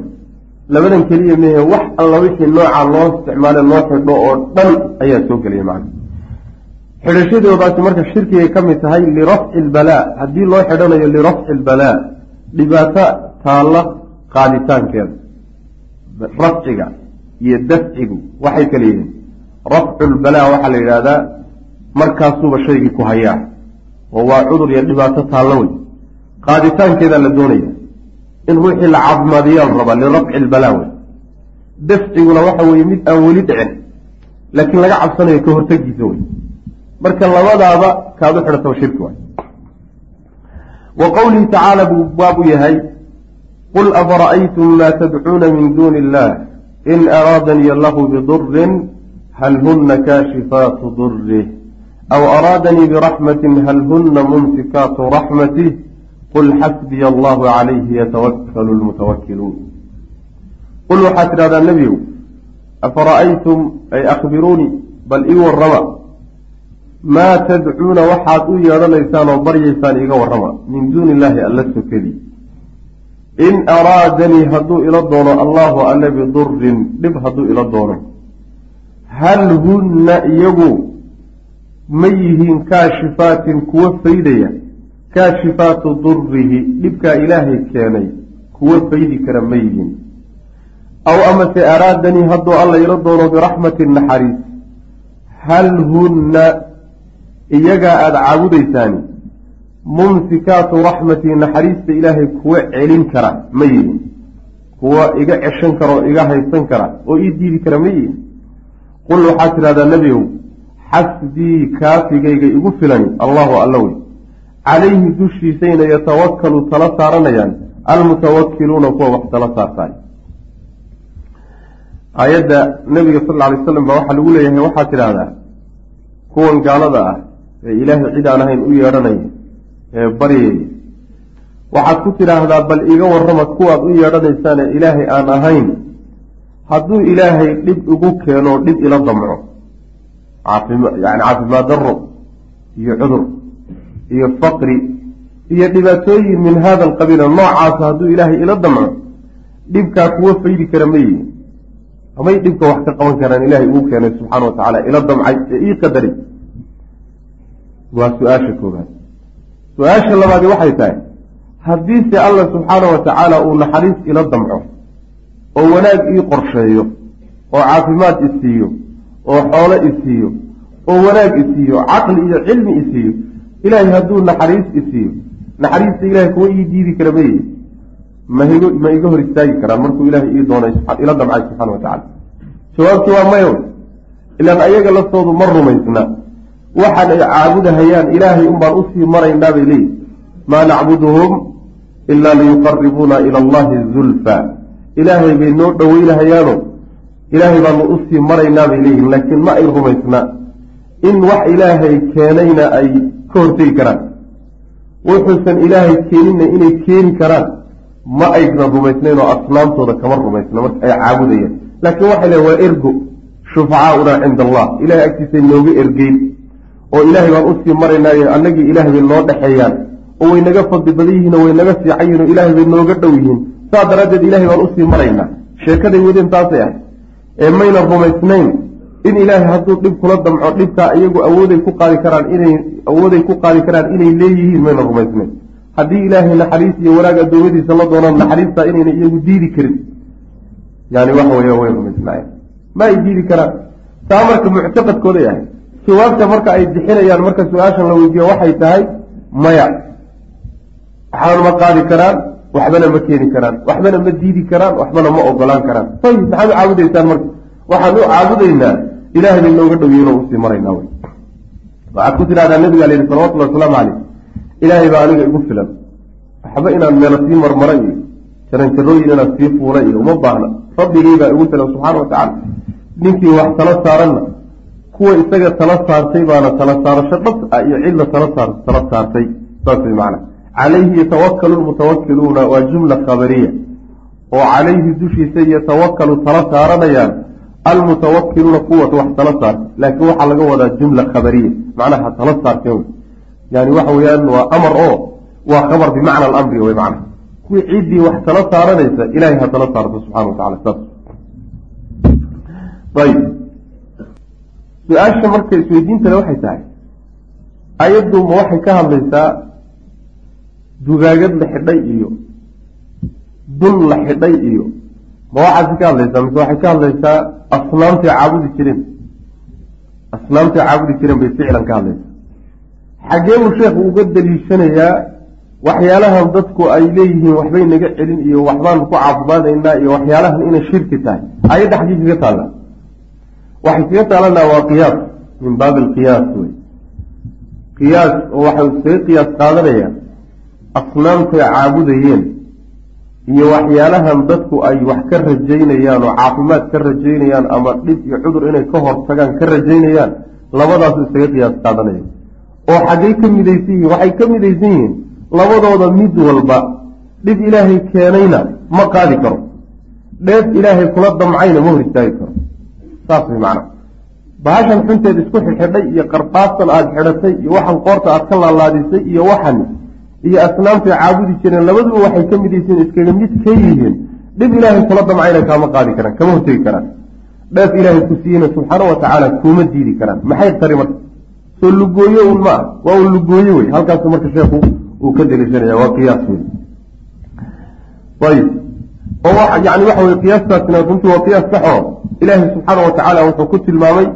[SPEAKER 1] Labadan keliya mehe wax alla wixii nooca loo isticmaale loo xidho oo dhan ayaa soo gelaya macna xidhashadoodaasi marka shirkigay ka mid tahay lirafci lbalaa haddii loo xidhanayo lirafci lbalaa dhibaato taalla qaaditaankeeda. Rafciga iyo dafcigu waxay kala yihiin rafcu lbalaa waxaa la yidhaahdaa markaasuuba shaygii ku hayaa oo waa cudur iyo dhibaato taallo wey qaaditaankeedaa la doonaya in ruuxii la caafimaadiyaa la rabaa lirafci lbalaa wey dafciguna waxa weeye mid aan weli dhicin laakiin laga cabsanayo ka hortagiisa wey marka labadaaba kaadu xidhataba shirki waay wa qowlihi tacaala buu baabu yahay qul afara'aytum ma tadcuuna min duuni illah in araadanii allahu bidurin hal huna kaashifaatu durih aw araadanii biraxmatin hal huna mumsikaatu raxmatih qul xasbiya allahu calayhi yatawakkalu lmutawakkiluun qul waxaad tidhahdaa nebigow afara'aytum ay akhbiruunii bal ii warrama maa tadcuuna waxaad u yeedhanaysaan oo baryaysaan iga warrama min duuni illaahi alla sokadii in araadanii hadduu ila doono allahu alle bidurin dhib hadduu ila doono. Hal hunna iyagu ma yihiin kaashifaatin kuwa faydaya? Kaashifaatu durihi dhibkaa ilaahay keenay kuwa faydi kara ma yihiin. Aw amase araadanii hadduu alla ila doono biraxmatin naxariis. Hal hunna iyagaa aada caabudaysaani mumsikaatu raxmatii naxariista ilaahay kuwa celin kara ma yihiin kuwa iga ceshan kara oo iga haysan kara oo ii diidi kara ma yihiin qul waxaad tidhahdaa nebigow xasbii kaafigayga igu filani allahu alla wey. Calayhi dushiisayna yatawakkalu tala saaranayaan almutawakkiluuna kuwa wax tala saartaay. Aayadda nebiga sal lla alay slam baa waxaa lagu leeyahay waxaad tidhaahdaa kuwan gaalada ah ee ilaahay cid aan ahayn u yeedhanaya ee baryaya waxaad ku tidhaahdaa bal iga warrama kuwaad u yeedhanaysaan ee ilaahay aan ahayn. Hadduu ilaahay dhib igu keeno dhib ila damco. Caafima yani caafimaad darro iyo cudur iyo faqri iyo dhibaatooyin min hada alqabiila noocaasa hadduu ilaahay ila damco dhibkaa kuwa faydi kara ma yihiin amay dhibka wax ka qaban karaan ilaahay uu keenay subxaana wa tacaala ila damcay ee ii qadaray waa su'aasha koobaad su'aasha labaadi waxay tahay haddiise alla subxaana wa tacaala uu naxariis ila damco oo wanaag ii qorsheeyo oo caafimaad isiiyo oo xoolo isiiyo oo wanaag isiiyo caqli iyo cilmi isiiyo ilaahay hadduu naxariis isiiyo naxariista ilahay kuwa ii diidi kara maye mahig ma iga hor istaagi karaan markuu ilaahay ii doonay ila damcay subxana wa tacala jawaabtu waa mayo ilaan ayaga laftoodu ma rumaysna waxaan ay caabudahayaan ilaahay unbaan u sii maraynaa bay leeyihi maa nacbuduhum ilaa liyuqaribuuna ila allahi zulfa. Ilaahay bay noo dhoweynahayaano ilaahay baanu u sii maraynaa bay leeyihiin laakiin ma ay rumaysna in wax ilaahay keenayna ay ka hortegi karaan. Wuxuusan ilaahay keenina inay keeni karaan ma ayna rumaysnayn oo asnaamtooda kama rumaysna marka ay caabudayaan. Laakiin waxay leeyn waa ergo shufacaaunaa cinda allah. Ilahay agtiisay nooga ergeyn oo ilaahay baan u sii maraynaayo annagii ilaahay bay noo dhexeeyaan. Oo way naga fadli badan yihiin oo way naga fiican yihiin oo ilaahay bay nooga dhow yihiin. Saa daraaddeed ilaahay baan u sii maraynaa sheekaday wadeen taasay ahay ee mayna rumaysnayn. In ilaahay hadduu dhib kula damco dhibkaa iyagu awooday ku qaadi karaan inay awooday ku qaadi karaan inay leeyihiin mayna rumaysnayn. Haddii ilaahay naxariis iyo wanaag addoomadiisa la doonaan naxariistaa inayna iyagu diidi karin. Yani waxa weya way rumaysnaayeen. Ma ay diidi karaan. Taa marka muctaqadkooday ahay jawaabta marka ay bixinayaan marka su'aashan la weydiiyo waxay tahay maya. Waxbana ma qaadi karaan waxbana ma keeni karaan waxbana ma diidi karaan waxbana ma ogolaan karaan. Ayib maxaad u caabudaysaan marka? Waxaan u caabudaynaa ilahay bay nooga dhowyeyn oo u sii maraynaa wy waxaad ku tidhahdaa nabiga ala yihi salawatullahi wasalaamu caleyh ilaahay baa aniga igu filan. Waxba inaan meelo sii marmara iyo jaranjarooyin inaan sii fuula iyo uma baahna. Rabbigay baa igu filan subxaana wa tacaala. Ninkii wax tala saaranna kuwa isaga tala saartay baana tala saarasho dhab ah iyo cidla tala saar tala saartay saas way macana calayhi yatawakalu lmutawakiluuna waa jumla khabariya oo calayhi dushiisa yatawakalu tala saaranayaan almutawakiluuna kuwa wax tala saartay laakiin waxaa laga wadaa jumla khabariya macnaha tala saarteen yani waxa weeyaan waa amar oo waa khabar bimacna alamri wey macna kuwii ciddii wax tala saaranaysa ilahay ha tala saarto subxana wa tacala saas. Ayb su'aasha marka isweydiintale waxay tahay. Ayaddu ma waxay ka hadlaysaa dugaagad la xidhay iyo dun la xidhay iyo ma waxaasi ka hadlaysaa mise waxay ka hadlaysaa asnaamtay caabudi jireen asnaamtay caabudi jireen bay ficlan ka hadlaysaa. Xaggee buu sheekhu uga daliishanayaa waxyaalahan dadku ay leeyihiin waxbay naga celin iyo waxbaan ku caafimaadaynaa iyo waxyaalahan inay shirki tahay. Ayadda xaggii kaga taalla waxay kaga taalanaa waa qiyaas min baabi alqiyaas wey qiyaas oo waxay isaga qiyaas qaadanayaan asnaamtay caabudayeen iyo waxyaalahan dadku ay wax ka rajaynayaan oo caafimaad ka rajaynayaan ama dhib iyo cudur inay ka hortagaan ka rajaynayaan labadaasu isaga qiyaas qaadanaya oo xaggay ka midaysan yihiin waxay ka midaysan yihiin labadooda mid walba dhib ilaahay keenayna ma qaadi karo. Dheef ilaahay kula damcayna ma hor istaagi karo saas way macnaa bahashan xunteed isku xidxidhay iyo qarbaastan aada xidhatay iyo waxan qoorta aad ka laalaadisay iyo waxan iyo asnaamtay caabudi jireen labaduba waxay ka midaysiin iskaga mid ka yihiin. Dhib ilaahay kula damcayna kaama qaadi karaan kama hortegi karaan. Dheef ilaahay ku siiyeyna subxaana wa tacaala kuuma diidi karaan. Maxay tari marka? Soo lugooye un ma ah waa un lugooye wey. Halkaasu marka sheekhu uu ka deliishanaya waa qiyaas wey oo yani waxa weye qiyaastaasina runtii waa qiyaas saxoo ilaahay subxaana wa tacaala wuxuu ku tilmaamay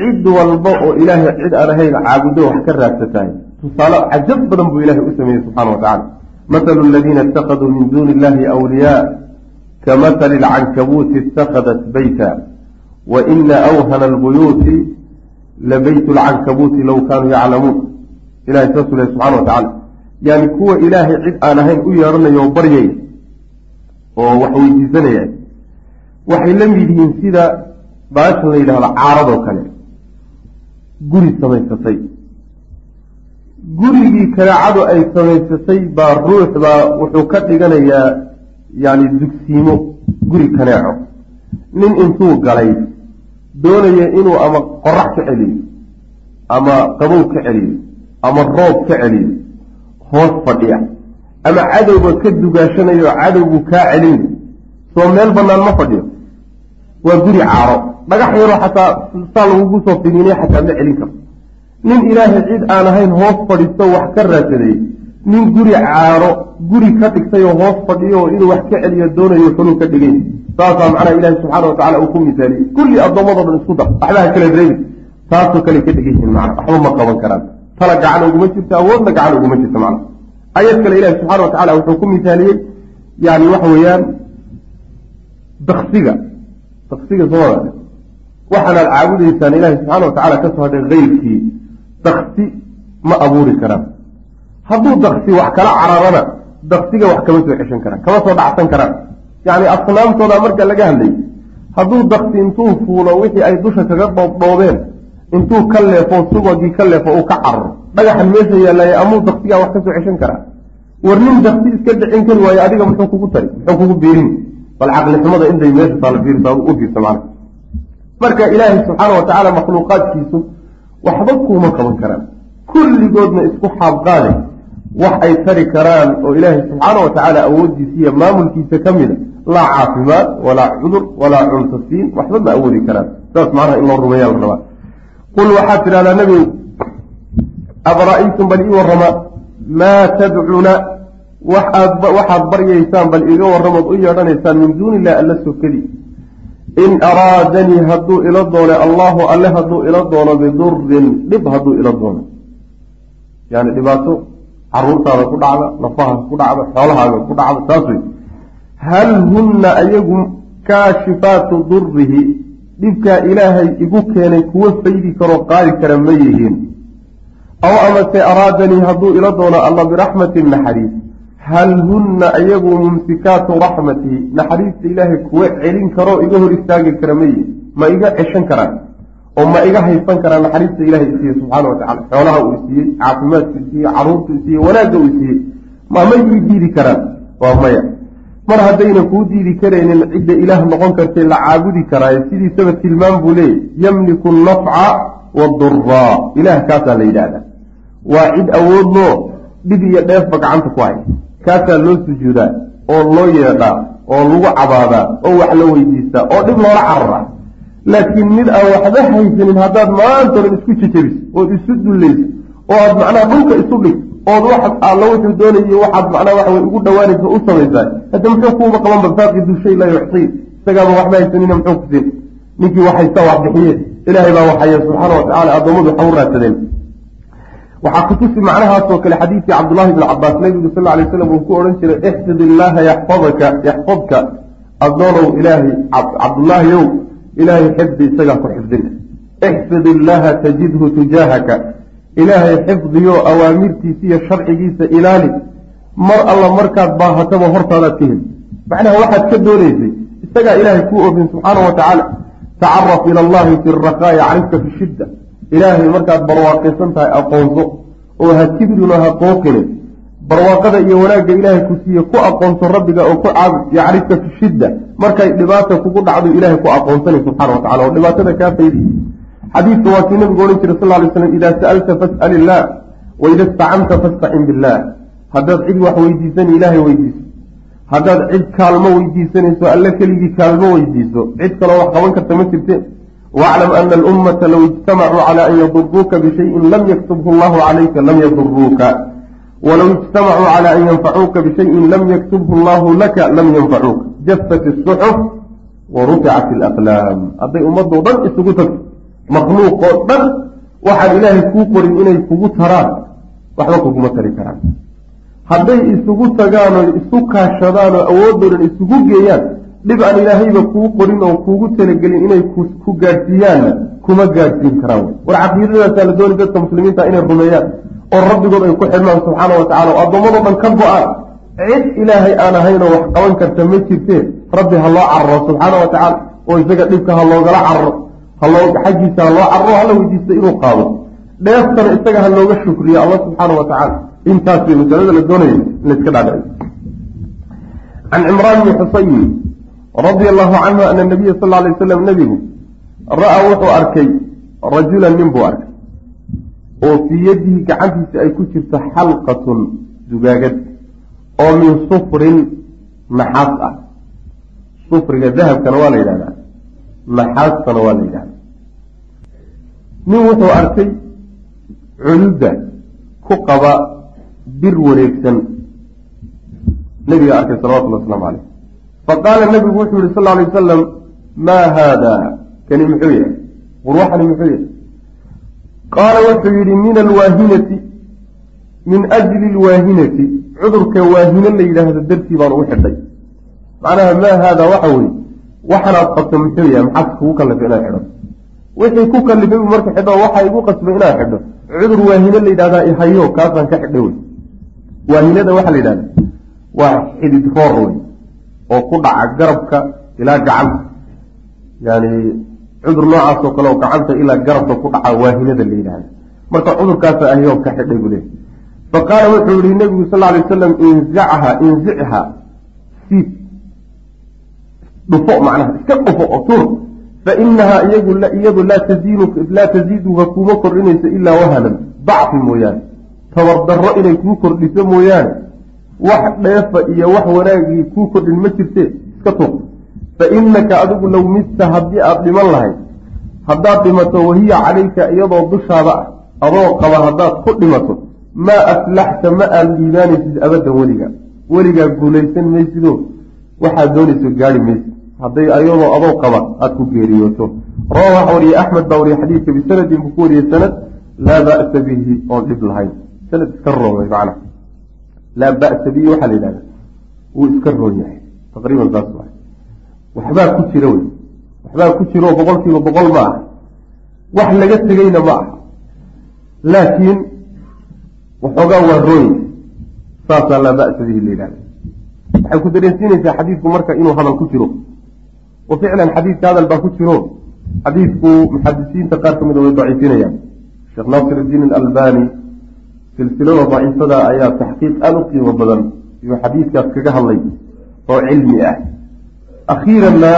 [SPEAKER 1] cid walba oo ilaahay cid aan ahayn caabudo wax ka raadsatahay. Tusaale cajab badan buu ilahay u sameeyey subxana wa tacala mathalu aladiina itakaduu min duuni illahi awliyaa kamathali alcankabuuti itakadat beyta wa ina awhana albuyuuti labaytu lcankabuuti low kaanuu yaclamuun. Ilahay saasuu leh subxana wa tacala yani kuwa ilaahay cid aan ahayn u yeedhanaya oo baryaya oo wax weydiisanaya. Waxay la mid yihiin sida baashan la yidhahdo caaradoo kale. Guri samaysatay. Gurigii kaneecadu ay samaysatay baa ruux baa wuxuu ka dhiganayaa yani dugsiimo guri kaneeco. Nin intuu galay doonaya inuu ama qorax ka celiyo ama qabow ka celiyo ama roob ka celiyo hoos fadhiya ama cadowba ka dugaashanayo cadowgu kaa celin. Soo meel bannaan ma fadhiyo. Waa guri caaro. Dhagax yaroo xataa saa lagugu soo fidinay xataa ma celin karto nin ilaahay cid aan ahayn hoos fadhiisto wax ka raadsaday nin guri caaro guri ka dhigtayoo hoos fadhiyo oo inuu wax ka celiyo doonayo xuluu ka dhigay. Saasaa macnaha ilaahi subxaana wa tacala uu ku misaaliyey kulli addoommadoo dhan isku dar. Waxbaha kala reebi taasoo kale ka dhigan yihiin macna waxba ma qaban karaan. Tala gacan uguma jirto awoodna gacan uguma jirto macna ayad kale ilahi subxana wa tacala wuxuu ku misaaliyey yani waxa weeyaan daksiga daksiga soomada waxaanaad caabudaysaan ilahi subxaana wa tacala ka soo hadhay keyrkii daksi ma abuuri karaan. Hadduu daksi wax kala cararana daksiga wax kama soo ceshan karaan kama soo dhacsan karaan. Yacni asnaamtooda marka laga hadlay hadduu daksi intuu fuulo wixii ay dusha kaga dhoobdhoobeen intuu ka leefo subagii ka leefo uu ka cararo dhagaxan meesha yaallaya amuu daksigaa wax ka soo ceshan karaa war nin daksi iska dhicin kari waayo adiga muxuu kugu tari muxuu kugu biirin. Bal caqlixumada intay meesha taala fiirsa u fiirsa macna marka ilaahay subxaana wa tacaala makhluuqaadkiisu waxba kuuma qaban karaan. Kulligoodna isku xaabqaade wax ay tari karaan oo ilaahay subxaana wa tacaala awooddiisa iyo maamulkiisa ka mida laa caafimaad walaa cudur walaa cuntasiin waxba ma awoodi karaan. Saas macnaha in loo rumeeyaa la rabaa qul waxaad tidhahdaa nebigu abra'aytum bal ii warrama maa tadcuuna waxaad baryaysaan bal iiga warramood u yeedhanaysaan min duuni illahi alla sokadi in araadanii hadduu ila doono allahu alle hadduu ila doono bidurin dhib hadduu ila doono yani dhibaato caruurtaada ku dhacda lafahaas ku dhacda xoolahaaga ku dhacda saas wey hal hunna ayagu kaashifaatu durihi dhibkaa ilaahay igu keenay kuwa faydi karoo qaadi kara ma yihiin. Aw amase araadanii hadduu ila doono alla biraxmatin naxariis. Hal hunna ayagu mumsikaatu raxmatihi naxariista ilaahay kuwa celin karoo iga hor istaagi kara ma yihiin ma iga ceshan karaan oo ma iga haysan karaan naxariista ilahay isiiye subxaana wa tacala xoolaha uu isiiyey caafimaadku isiiyey caruurtu isiiyey wanaagga uu isiiyey ma may ii diidi karaan? Waa maya mar haddayna kuu diidi karaynin cidda ilaah noqon kartay la caabudi karaayo sidiisaba tilmaam buu leeyay yamliku nafca waduraa ilaah kaasaa la yidhaahdaa. Waa cid awood loo dhib iyo dheefba gacanta ku hay kaasaa loo sujuudaa oo loo yeedhaa oo lagu cabaadaa oo wax la weydiistaa oo dhib loola cararaa laakiin mid aan waxba haysanin haddaad maanta dhan isku jejebiso ood isu dullayso oo aad macnaha dhulka isu dhig ood waxaad alla wuxuu doonayay waxaad macnaha waxa way ugu dhawaanaysa u samaysaa hadda muxuu kuuba qaban balfaaqidu shay laa yuxsii isagaaba waxba haysanina muxuu ku siin. Ninkii wax wax bixiye ilaahay baa waxaya subxaana wa tacala addoommadu waxa u raadsadeen. Waxaa kutusi macnahaasoo kale xadiidkii cabdullahi bni cabaas nabigu sal alay slam uu ku odhan jiray ixfid illaaha yaxfadaka yaxfadka. Addoonow ilaahay cabdullaahiyow ilaahay xifdi isagaa ku xifdin. Ixfid illaaha tajidhu tujaahaka ilaahay xifdiyo awaamirtiisa iyo sharcigiisa ilaali. Mar alla markaad baahataba hortaadaad ka heli macnaha waxaad ka doonaysay isagaa ilaahay kuu oofin subxaana wa tacaala tacaraf ila allahi fi rakaa yacrifka fi shidda. Ilaahay markaad barwaaqaysan tahay aqoonso oo ha kibirino ha qooqine. Barwaaqada iyo wanaagga ilaahay ku siiye ku aqoonso rabbiga oo ku caabud yacrifka fi shidda. Markay dhibaata kugu dhacdo ilaahay ku aqoonsanay subxana wa tacala oo dhibaatada kaa faydi xadiidka waa kii nabigu odhan jiray sal ly slam idaa sa'alta fas'al illaah waida istacanta fastacin billaah haddaad cid wax weydiisani ilaahay weydiiso. Haddaad cid kaalmo weydiisanayso alle keligii kaalmo weydiiso. Cid kaloo wax qaban karta ma jirte. Waclam ana alummata low ijtamacuu cala an yaduruuka bishayin lam yaktubhu allahu calayka lam yaduruuka walow ijtamacuu cala an yanfacuuka bishayin lam yaktubhu allahu laka lam yanfacuuka. Jafat isuxuf wa ruficat alaqlaam hadday ummadoo dhan isugu tagto makhluuqoo dhan waxaan ilaahay kuu qorin inay kugu taraan waxba kuguma tari karaan. Hadday isugu tagaan oo isu kaashadaan oo awoodoodan isugu geeyaan dhib aan ilaahayba kuu qorin oo kuugu talagelin inay ku gaadhsiiyaanna kuma gaadhsiin karaan. War caqiidadaasaa la doonay dadka muslimiinta inay rumeeyaan oo rabbigood ay ku xidhmaan subxaana wa tacala oo addoommadoo dhan ka go'aan. Cid ilaahay aan ahaynoo wax qaban karta ma jirtee rabbi ha loo cararo subxaana wa tacaala oo isaga dhibka ha loogala cararo xaggiisa ha loo hala weydiista inuu qaado. Dheeftana isaga ha looga shukriyo allah subxaana wa tacaala. Intaas bay masalada la doonayo in la can cimraan bni xusayn radia allahu canhu ana nabiya sal alay wasalam nebigu ra'aa wuxuu arkay rajulan nin buu arkay. Oo fii yadihi gacantiisa ay ku jirto xalqatun dugaagad oo min sufrin naxaas ah. Sufriga dahabkana waa la yidhahdaa. Naxaastana waa la yidhahdaa nin wuxuu arkay culuda ku qaba bir wareegsan nabiga arkay salawatullah waslamu caleyh faqaala nabigu wuxuu yihi sal alay wasalam maa haada? Kani muxuu yahay? Qurwaxani muxuu yahay? Qaala wuxuu yidhi min alwaahinati min ajli lwaahinati cudurka waahino la yidhaahdo dartii baan ugu xidhay. Macnaha maa haada waxa weye waxanaad qabto muxuu yahay maxaas kugu kallifay inaad xidho wixii ku kallifay u marka xidho waxa igu qasbay inaad xidho. Cudur waahino la yidhahdaa ihayo kaasaan ka xidhay wey. Waahinada waxaa la yidhahda waa xidid roor wey oo ku dhaca garabka ilaa gacanta. Yani cudur noocaas oo kale oo gacanta ilaa garabka ku dhaca waahinada la yidhahda marka cudurkaasa ahayo ka xidhay buu leehay faqaala wuxuu yihi nabigu sal alay wasalam inzacha inzichaa siid dhufo macnaha iska dhufo oo tur fa inahaa iyagu iyadu laa taziiduka kuuma kordhinayso ilaa wahanan dacfi mooyaane tabardarro inay kuu kordhiso mooyaane wax dheefa iyo wax wanaagii kuu kordhin ma jirte iska tur fa inaka adigu low midta haddii aada dhiman lahayd haddaad dhimato wahiya calayka iyadoo dushaada ah adoo qaba haddaad ku dhimato maa aflaxta ma aad liibaanaysid abadan weliga weligaa guulaysan maysido waxaad doonayso gaari maysid hadday ayadoo adoo qaba aada ku geeriyooto. Rawa waxa wariyey axmed baa wariyey xadiidka bisanadin buu ku wariyey sanad laa ba'sa bihi oon dhib lahayn sanad iska roon way macnaha. Laa ba'sa bihi waxaa la yidhahda wuu iska roon yahay. Taqriiban saas waay. Waxbaa ku jira wey. Waxbaa ku jira oo boqol ma aha. Wax laga tegeyna ma aha. Laakiin waxoogaa waa roon. Yahay saasaa laa ba'sa bihi la yidhahda waxay ku dareensiinaysaa xadiidku marka inuu hadal ku jiro wa ficlan xadiidka hadal baa ku jiro. Xadiidku muxadisiinta qaar ka mida way daciifinayaan. Sheekh naasir iddiin alalbani silsilada daciifada ayaa taxqiiq aada u qiimo badan iyo xadiidkaas kaga hadlay oo cilmi ah. Akhiiranna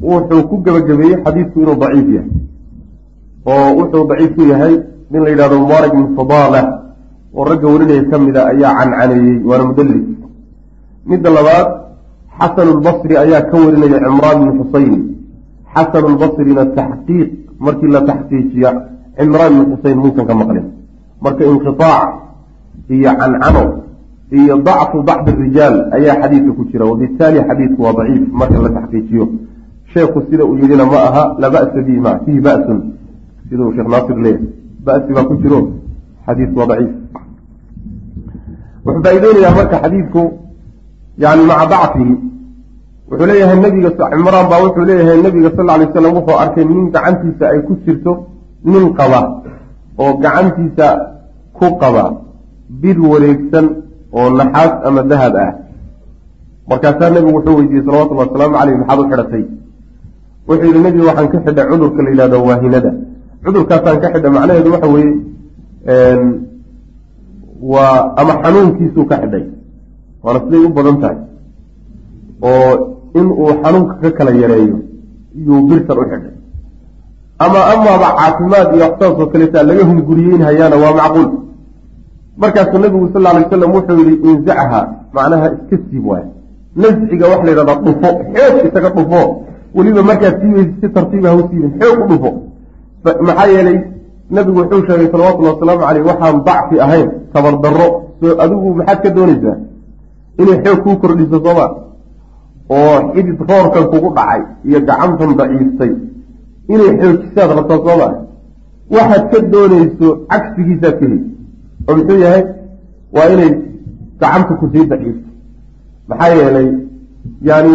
[SPEAKER 1] wuxuu ku gebagabeeyey xadiidku inuu daciif yahay. Oo wuxuu daciif ku yahay nin la yidhahdo mubaarak bin fadaala oo ragga warinaya ka mida ayaa cancaneeyey waana mudallis midda labaad xasanulbasri ayaa ka warinaya cimraan bin xuseyn xasanulbasrina taxqiiq markii la taxqiijiya cimraan bin xuseyn muusan ka maqlin marka inqiaac iyo cancano iyo dacfu bacdi rijaal ayaa xadiidka ku jira wabitaali xadiidku waa daciif marka la taxqiijiyo. Sheekhu sida uu yidhina ma aha la ba'sa bihi ma fiihi ba'sun. Siduu sheekh naasir leeyahy ba'si baa ku jiro xadiidku waa daciif. Wuxuu faa-ideynayaa marka xadiidku yani maca dacfihi wuxuu leeyahay nabiga cimraan baa wuxuu leeyahay nabiga sal lla alay slam wuxuu arkay nin gacantiisa ay ku jirto nin qaba oo gacantiisa ku qaba bir wareegsan oo naxaas ama dahab ah. Markaasaa nebigu wuxuu weydiiyey salawatullhi wasalaamu caleyh maxaad u xidhatay? Wuxuu yidhi nebigu waxaan ka xidhay cudurka la yidhahdo waahinada. Cudurkaasaan ka xidhay macnaheedu waxa weeye waa ama xanuunkiisuu ka xidhay waana siday u badan tahay. Oo in uu xanuunka ka kala yareeyo yuu birtan u xidhay. Ama amaaba caafimaad iyo waxsaas oo kaleeta laga hunguriyeynhayaana waa macquul. Markaasuu nabigu sal alay wasalam wuxuu yihi inzacha macnaha iska siib waay nasciga waxa la yidhahdaa dhufo xoog isaga dhufo. Weliba markaad siibaysa si tartiiba ha u siibin xoog u dhufo. Maxaa yeelay nabigu wuxuu sheegay salawatullhi wasalaamu caleyh waxaan dacfi ahayn tabardarro soo adigu maxaad ka doonaysaa inay xoog kuu kordhiso sooma. oo xidid roorkan kugu dhacay iyo gacantan daciiftay inay xoojisaad rabtaa sooma. waxaad ka doonayso cagsigiisaad ka heli oo muxuu yahay? waa inay gacanta ku sii daciifto. maxaa yeelay yani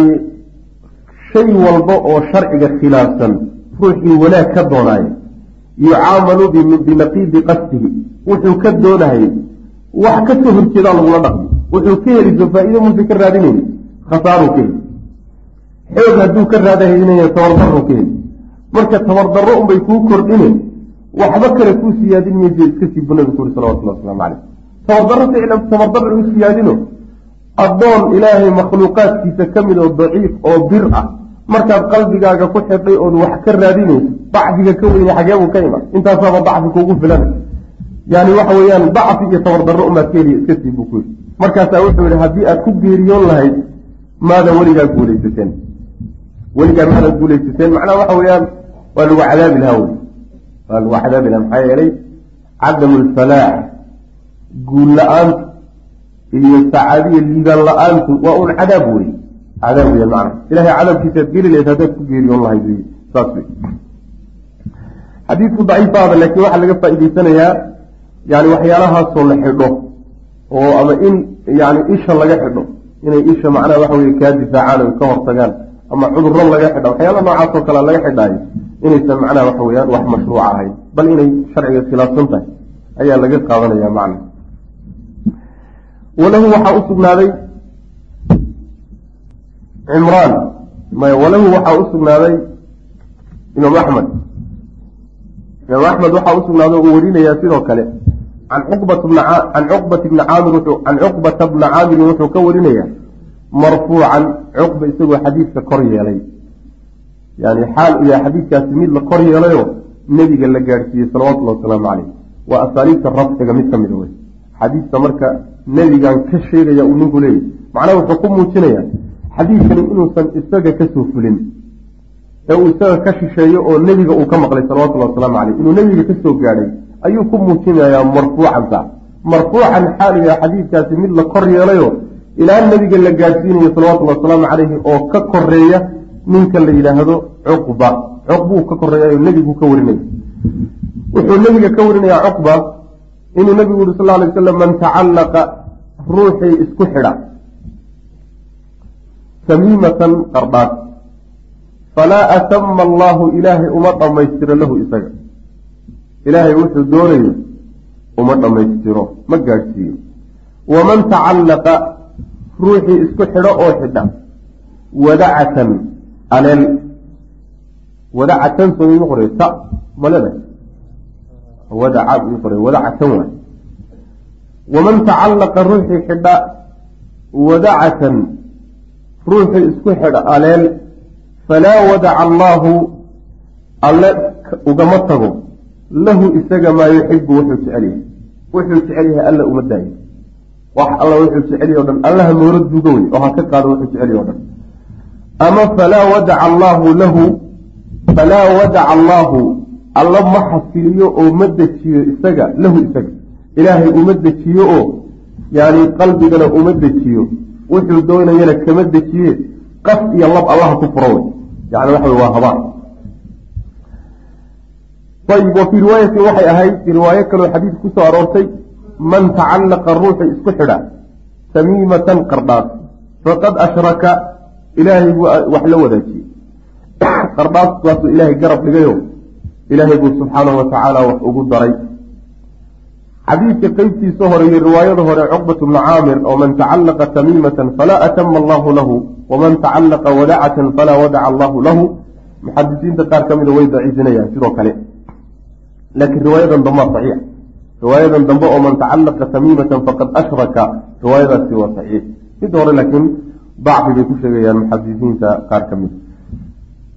[SPEAKER 1] shay walba oo sharciga khilaafsan ruuxii wanaag ka doonaayo yucaamalu binaqiidi qasdihi wuxuu ka doonahayay wax ka soo horjeedaa lagula dhaqmi wuxuu ka heliso faa-iido ka raadinayni khasaaruu ka heli. Xoog hadduu ka raadahaynaya tabardaruu ka heli. Marka tabardarro unbay kuu kordhine waxba kale kuu siyaadin maysa iska sii bu nabigu uri salawatullah waslamu caleyh tabardarro ficlan tabardarra u siyaadino addoon ilaahay makhluuqaadkiisa ka mid oo daciif oo bir ah. Markaad qalbigaaga ku xidhay ood wax ka raadinayso dacfiga ka weyne xageebuu ka ima intaasaaba dacfi kuugu filan. Yani waxa weeyaan dacfi iyo tabardarro umaad ka heliya iska sii buu ku yidhi markaasaa wuxuu yihi haddii aad ku geeriyoon lahayd maadan weligaa guulaysateen. Weligaa maadan guulaysateen macnaha waxa weeyaan waa lagu cadaabi lahaa wey waa lagu cadaabi lahaa maxaa yeelay cadamu alfalaax guul la'aantu iyo sacaadiya liibaan la'aantu waa un cadaab wey cadaab weya macna. Ilahay cadaabkiisaad geli lahayd haddaad ku geeriyoon lahayd wy saas wey xadiidku daciifaada laakiin waxaa laga faa-iideysanayaa yani waxyaalahaasoo la xidho oo ama in yani isha laga xidho inay isha macnaha waxa weye kaa difaacaan oy ka hortagaan ama cudurro laga xidha waxyaala noocaasoo kale laga xidhaayo inaysan macnaha waxa weyaan wax mashruuc ahayn bal inay sharciga khilaafsan tahay ayaa laga qaadanaya macna. Walahu waxaa u sugnaaday cimraan may walahu waxaa u sugnaaday imaam axmed. Imaam axmed waxaa u sugnaaday uu warinayaa sidoo kale can cuqbat bna can cuqbat bni caamir can cuqbata bna caamirin wuxuu ka warinayaa marfuucan cuqba isagoo xadiidka kor yeelay. Yani xaal iyo xadiidkaasi mid la kor yeelayoo nebiga la gaadhsiiyey salawatullahi wasalaamu caleyh waa asaaliibta rafciga mid ka mida wey. Xadiidka marka nebigan ka sheegaya uu ninku leeyahy macnaha wuxuu ku muujinayaa xadiidkani inuusan isaga ka soo fulin ee uu isaga ka shisheeyo oo nebiga uu ka maqlay salawatullahi wasalaamu caleyh inuu nebiga ka soo gaadhay ayuu ku muujinayaa marfuucanta marfuucan xaaliga xadiidkaasi mid la kor yeelayo ilaa nebiga la gaadhsiinayo salawatullhi wasalaamu caleyhi oo ka koreeya ninka la yidhaahdo cuqba. Cuqbuu ka koreeyayo nebigu ka warinaya wuxuu nebiga ka warinayaa cuqba inuu nebigu yuri sal alay waslam man tacallaqa ruuxii isku xidha tamiimatan qardhaad falaa atama allaahu ilaahay uma dhammaystiro lahu isaga ilaahay wuxuu doonayo uma dhammaystiro ma gaadhsiiyo. Waman tacallaqa ruuxii isku xidho oo xidha wadacatan aleel wadacatan soo qoray ta maleda wadaca igu qoray wadacatan waay. Waman tacallaqa ruuxii xidha wadacatan ruuxii isku xidha aleel falaa wadaca allaahu alle ugama tago lahu isaga maa yuxibu wuxuu jecel yahay wuxuu jecel yahay alla uma daayo. Wax alla wuxuu jecel yahy o dhan allaha noora duuga wey oo ha ka qaado wuxuu jecel yahy o dhan. Ama falaa wadaca allaahu lahu falaa wadaca allaahu alla ma xasiliyo oo ma dejiyo isaga lahu isaga. Ilaahay uma dejiyo oo yani qalbigana uma dejiyo. Wuxuu doonayana kama dejiye qas iyo lab allaha ku furo wey yani waxa wey waa habaan ayib wa fii riwaayatin waxay ahayd riwaayo kaloo xadiid ku soo aroortay man tacallaqa ruuxu isku xidha tamiimatan qardhaas faqad ashraka ilaahay wax la wadaajiyey qardhaastaasuu ilaahay garab dhigayo ilaahay buu subxaanahu watacaala wax ugu daray xadiidka qeybtiisa hore iyo riwaayada hore cuqbat bnu caamir oo man tacallaqa tamiimatan falaa atama allahu lahu waman tacallaqa wadacatan falaa wadaca allahu lahu muxadisiinta qaar ka mida way daciifinayaan sidoo kale laakiin riwaayadan dambe waa saxiix. Riwaayadan dambe oo man tacallaqa tamiimatan faqad ashraka riwaayadaasi waa saxiix. Mid hore laakiin dacfi bay ku sheegayaan muxadisiinta qaar ka mida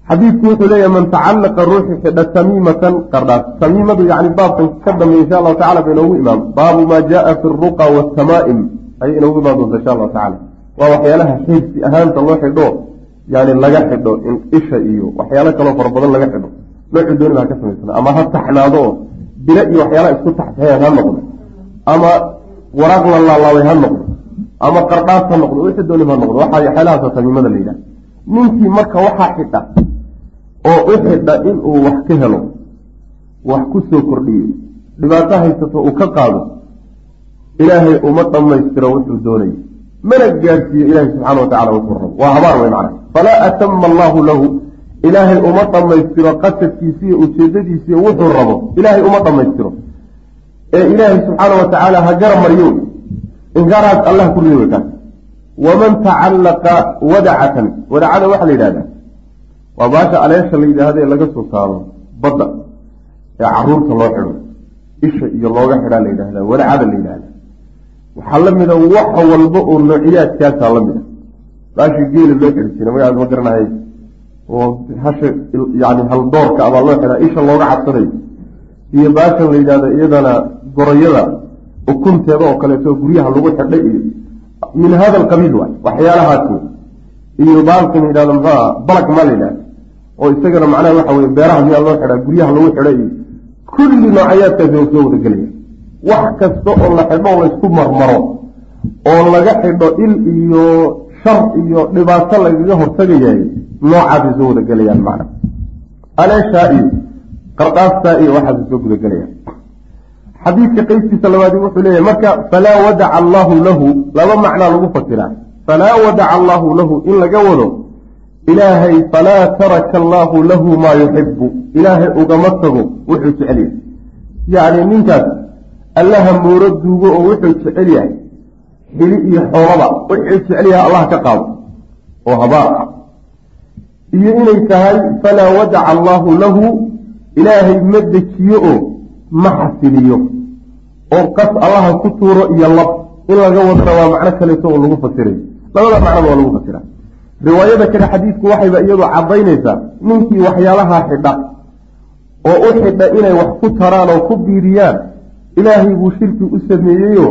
[SPEAKER 1] xadiidku wuxuu leeyahay man tacallaqa ruuxi xidha tamiimatan qardhaas tamiimadu yani baabkan ka dambeya insha allahu tacala ba inoogu imaam. Baabu maa jaaa fi ruqa waatamaa'im ayay inoogu imaan doonta insha allahu tacala waa waxyaalaha xiirsi ahaanta loo xidho yani laga xidho isha iyo waxyaalo kaloo fara badan laga xidho noocuu dooni baa ka samaysana ama ha taxnaado bilo iyo waxyaalaha isku taxtaxeen ha noqdo. Ama waraaq la laalaabay ha noqdo. Ama qardhaas ha noqdo wixii dooni ha noqdo. Waxaa waxyaalahaasa tamiimada la yidhaha ninkii marka waxaa xidha oo u xidha inuu wax ka helo wax ku soo kordhiyo dhibaato haysato uu ka qaado ilaahay uma dhammaystiro wuxuu doonaya mana gaadhsiiyo ilaahay subxaana wa tacala wuxuu rabo waa habaar wey macna falaa atama allaahu lahu ilaahay uma dhammaystiro qasadkiisiiyo ujeedadiisiiyo wuxuu rabo. Ilaahay uma dhammaystiro. Ee ilaahay subxaana wa tacaala ha gara maryo inkaaraas allah ku rido kaas waman tacallaqa wadacatan. Wadacada waxaa la yidhahdaa waa baasha aleesha la yidhaahdo ee laga soo saaro badda. Ee carruurta loo xidho. Isha iyo looga xidhaa la yidhahdaa wadacada la yidhahda waxaa la mida wax walba oo noociyaadkaasaa la mida. Baashii geela loo xidhi jira magacaas ma garanahay oo hasha yani haldoorka abaa loo xidhaa isha looga cabsanayo iyo baashan la yidhahdo iyadana gorayada ukunteeda oo kaleeto guryaha lagu xidhay iyo min hada alqabiil waay waxyaalahaas wey iyo baalkan yidhahdo muxuuha balag maa la yidhahda oo isagana macnaha waxa weye beeraha miyaa loo xidhaa guryaha lagu xidhay iyo kulli noocayaadkaasi oo soo wada gelaya wax kasta oo la xidho oo laysku marmaro oo laga xidho il iyo shar iyo dhibaato lagaga hortagayahay noocaasay soo wada gelayaan macna. Aleeshaa iyo qardaastaa iyo waxaasay soo gudagelayaan. Xadiidka qeybtiisa labaadi wuxuu leeyahay marka falaa wadaca allaahu lahu laba macnaa lagu fasiraa. Falaa wadaca allaahu lahu in laga wado ilaahay falaa taraka allaahu lahu maa yuxibu ilaahay ugama tago wuxuu jecel yahay. Yacni ninkaas allaha mooro duugo oo wuxuu jecel yahay xili iyo xoolaba wuxuu jecel yahay allah ka qaado oo habaar ah. Iyo inay tahay falaa wadaca allaahu lahu ilaahay ma dejiyo oo ma xasiliyo. Oo qas allaha ku tuuro iyo lab in laga wadana waa macno kaleeto oo lagu fasiray. Labada macnoba waa lagu fasira riwaayada kale xadiidku waxayba iyadu caddaynaysaa ninkii waxyaalahaa xidha oo u xidha inay wax ku taraan oo ku biiriyaan ilaahay buu shirki u sameeyeyo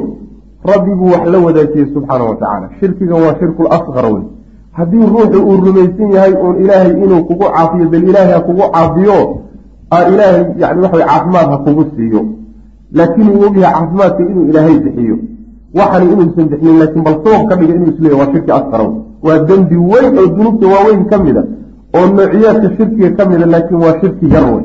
[SPEAKER 1] rabbi buu wax la wadaajiyey subxaana wa tacaala. Shirkiga waa shirkul asqar wey haddii ruuxu uu rumaysan yahay uun ilaahay inuu kugu caafiyo bal ilaahay ha kugu caafiyo ilaahay yani waxa caafimaad ha kugu siiyo. Laakiin uu ogyahay caafimaadka inuu ilaahay bixiyo. Waxani inuusan bixinin laakiin bal sabab ka dhiga inuu isleeyahy waa shirki asqarow waa dembi weyn oo dunuubta waaweyn ka mida oo noociyaadka shirkiga ka mida laakiin waa shirki yar wey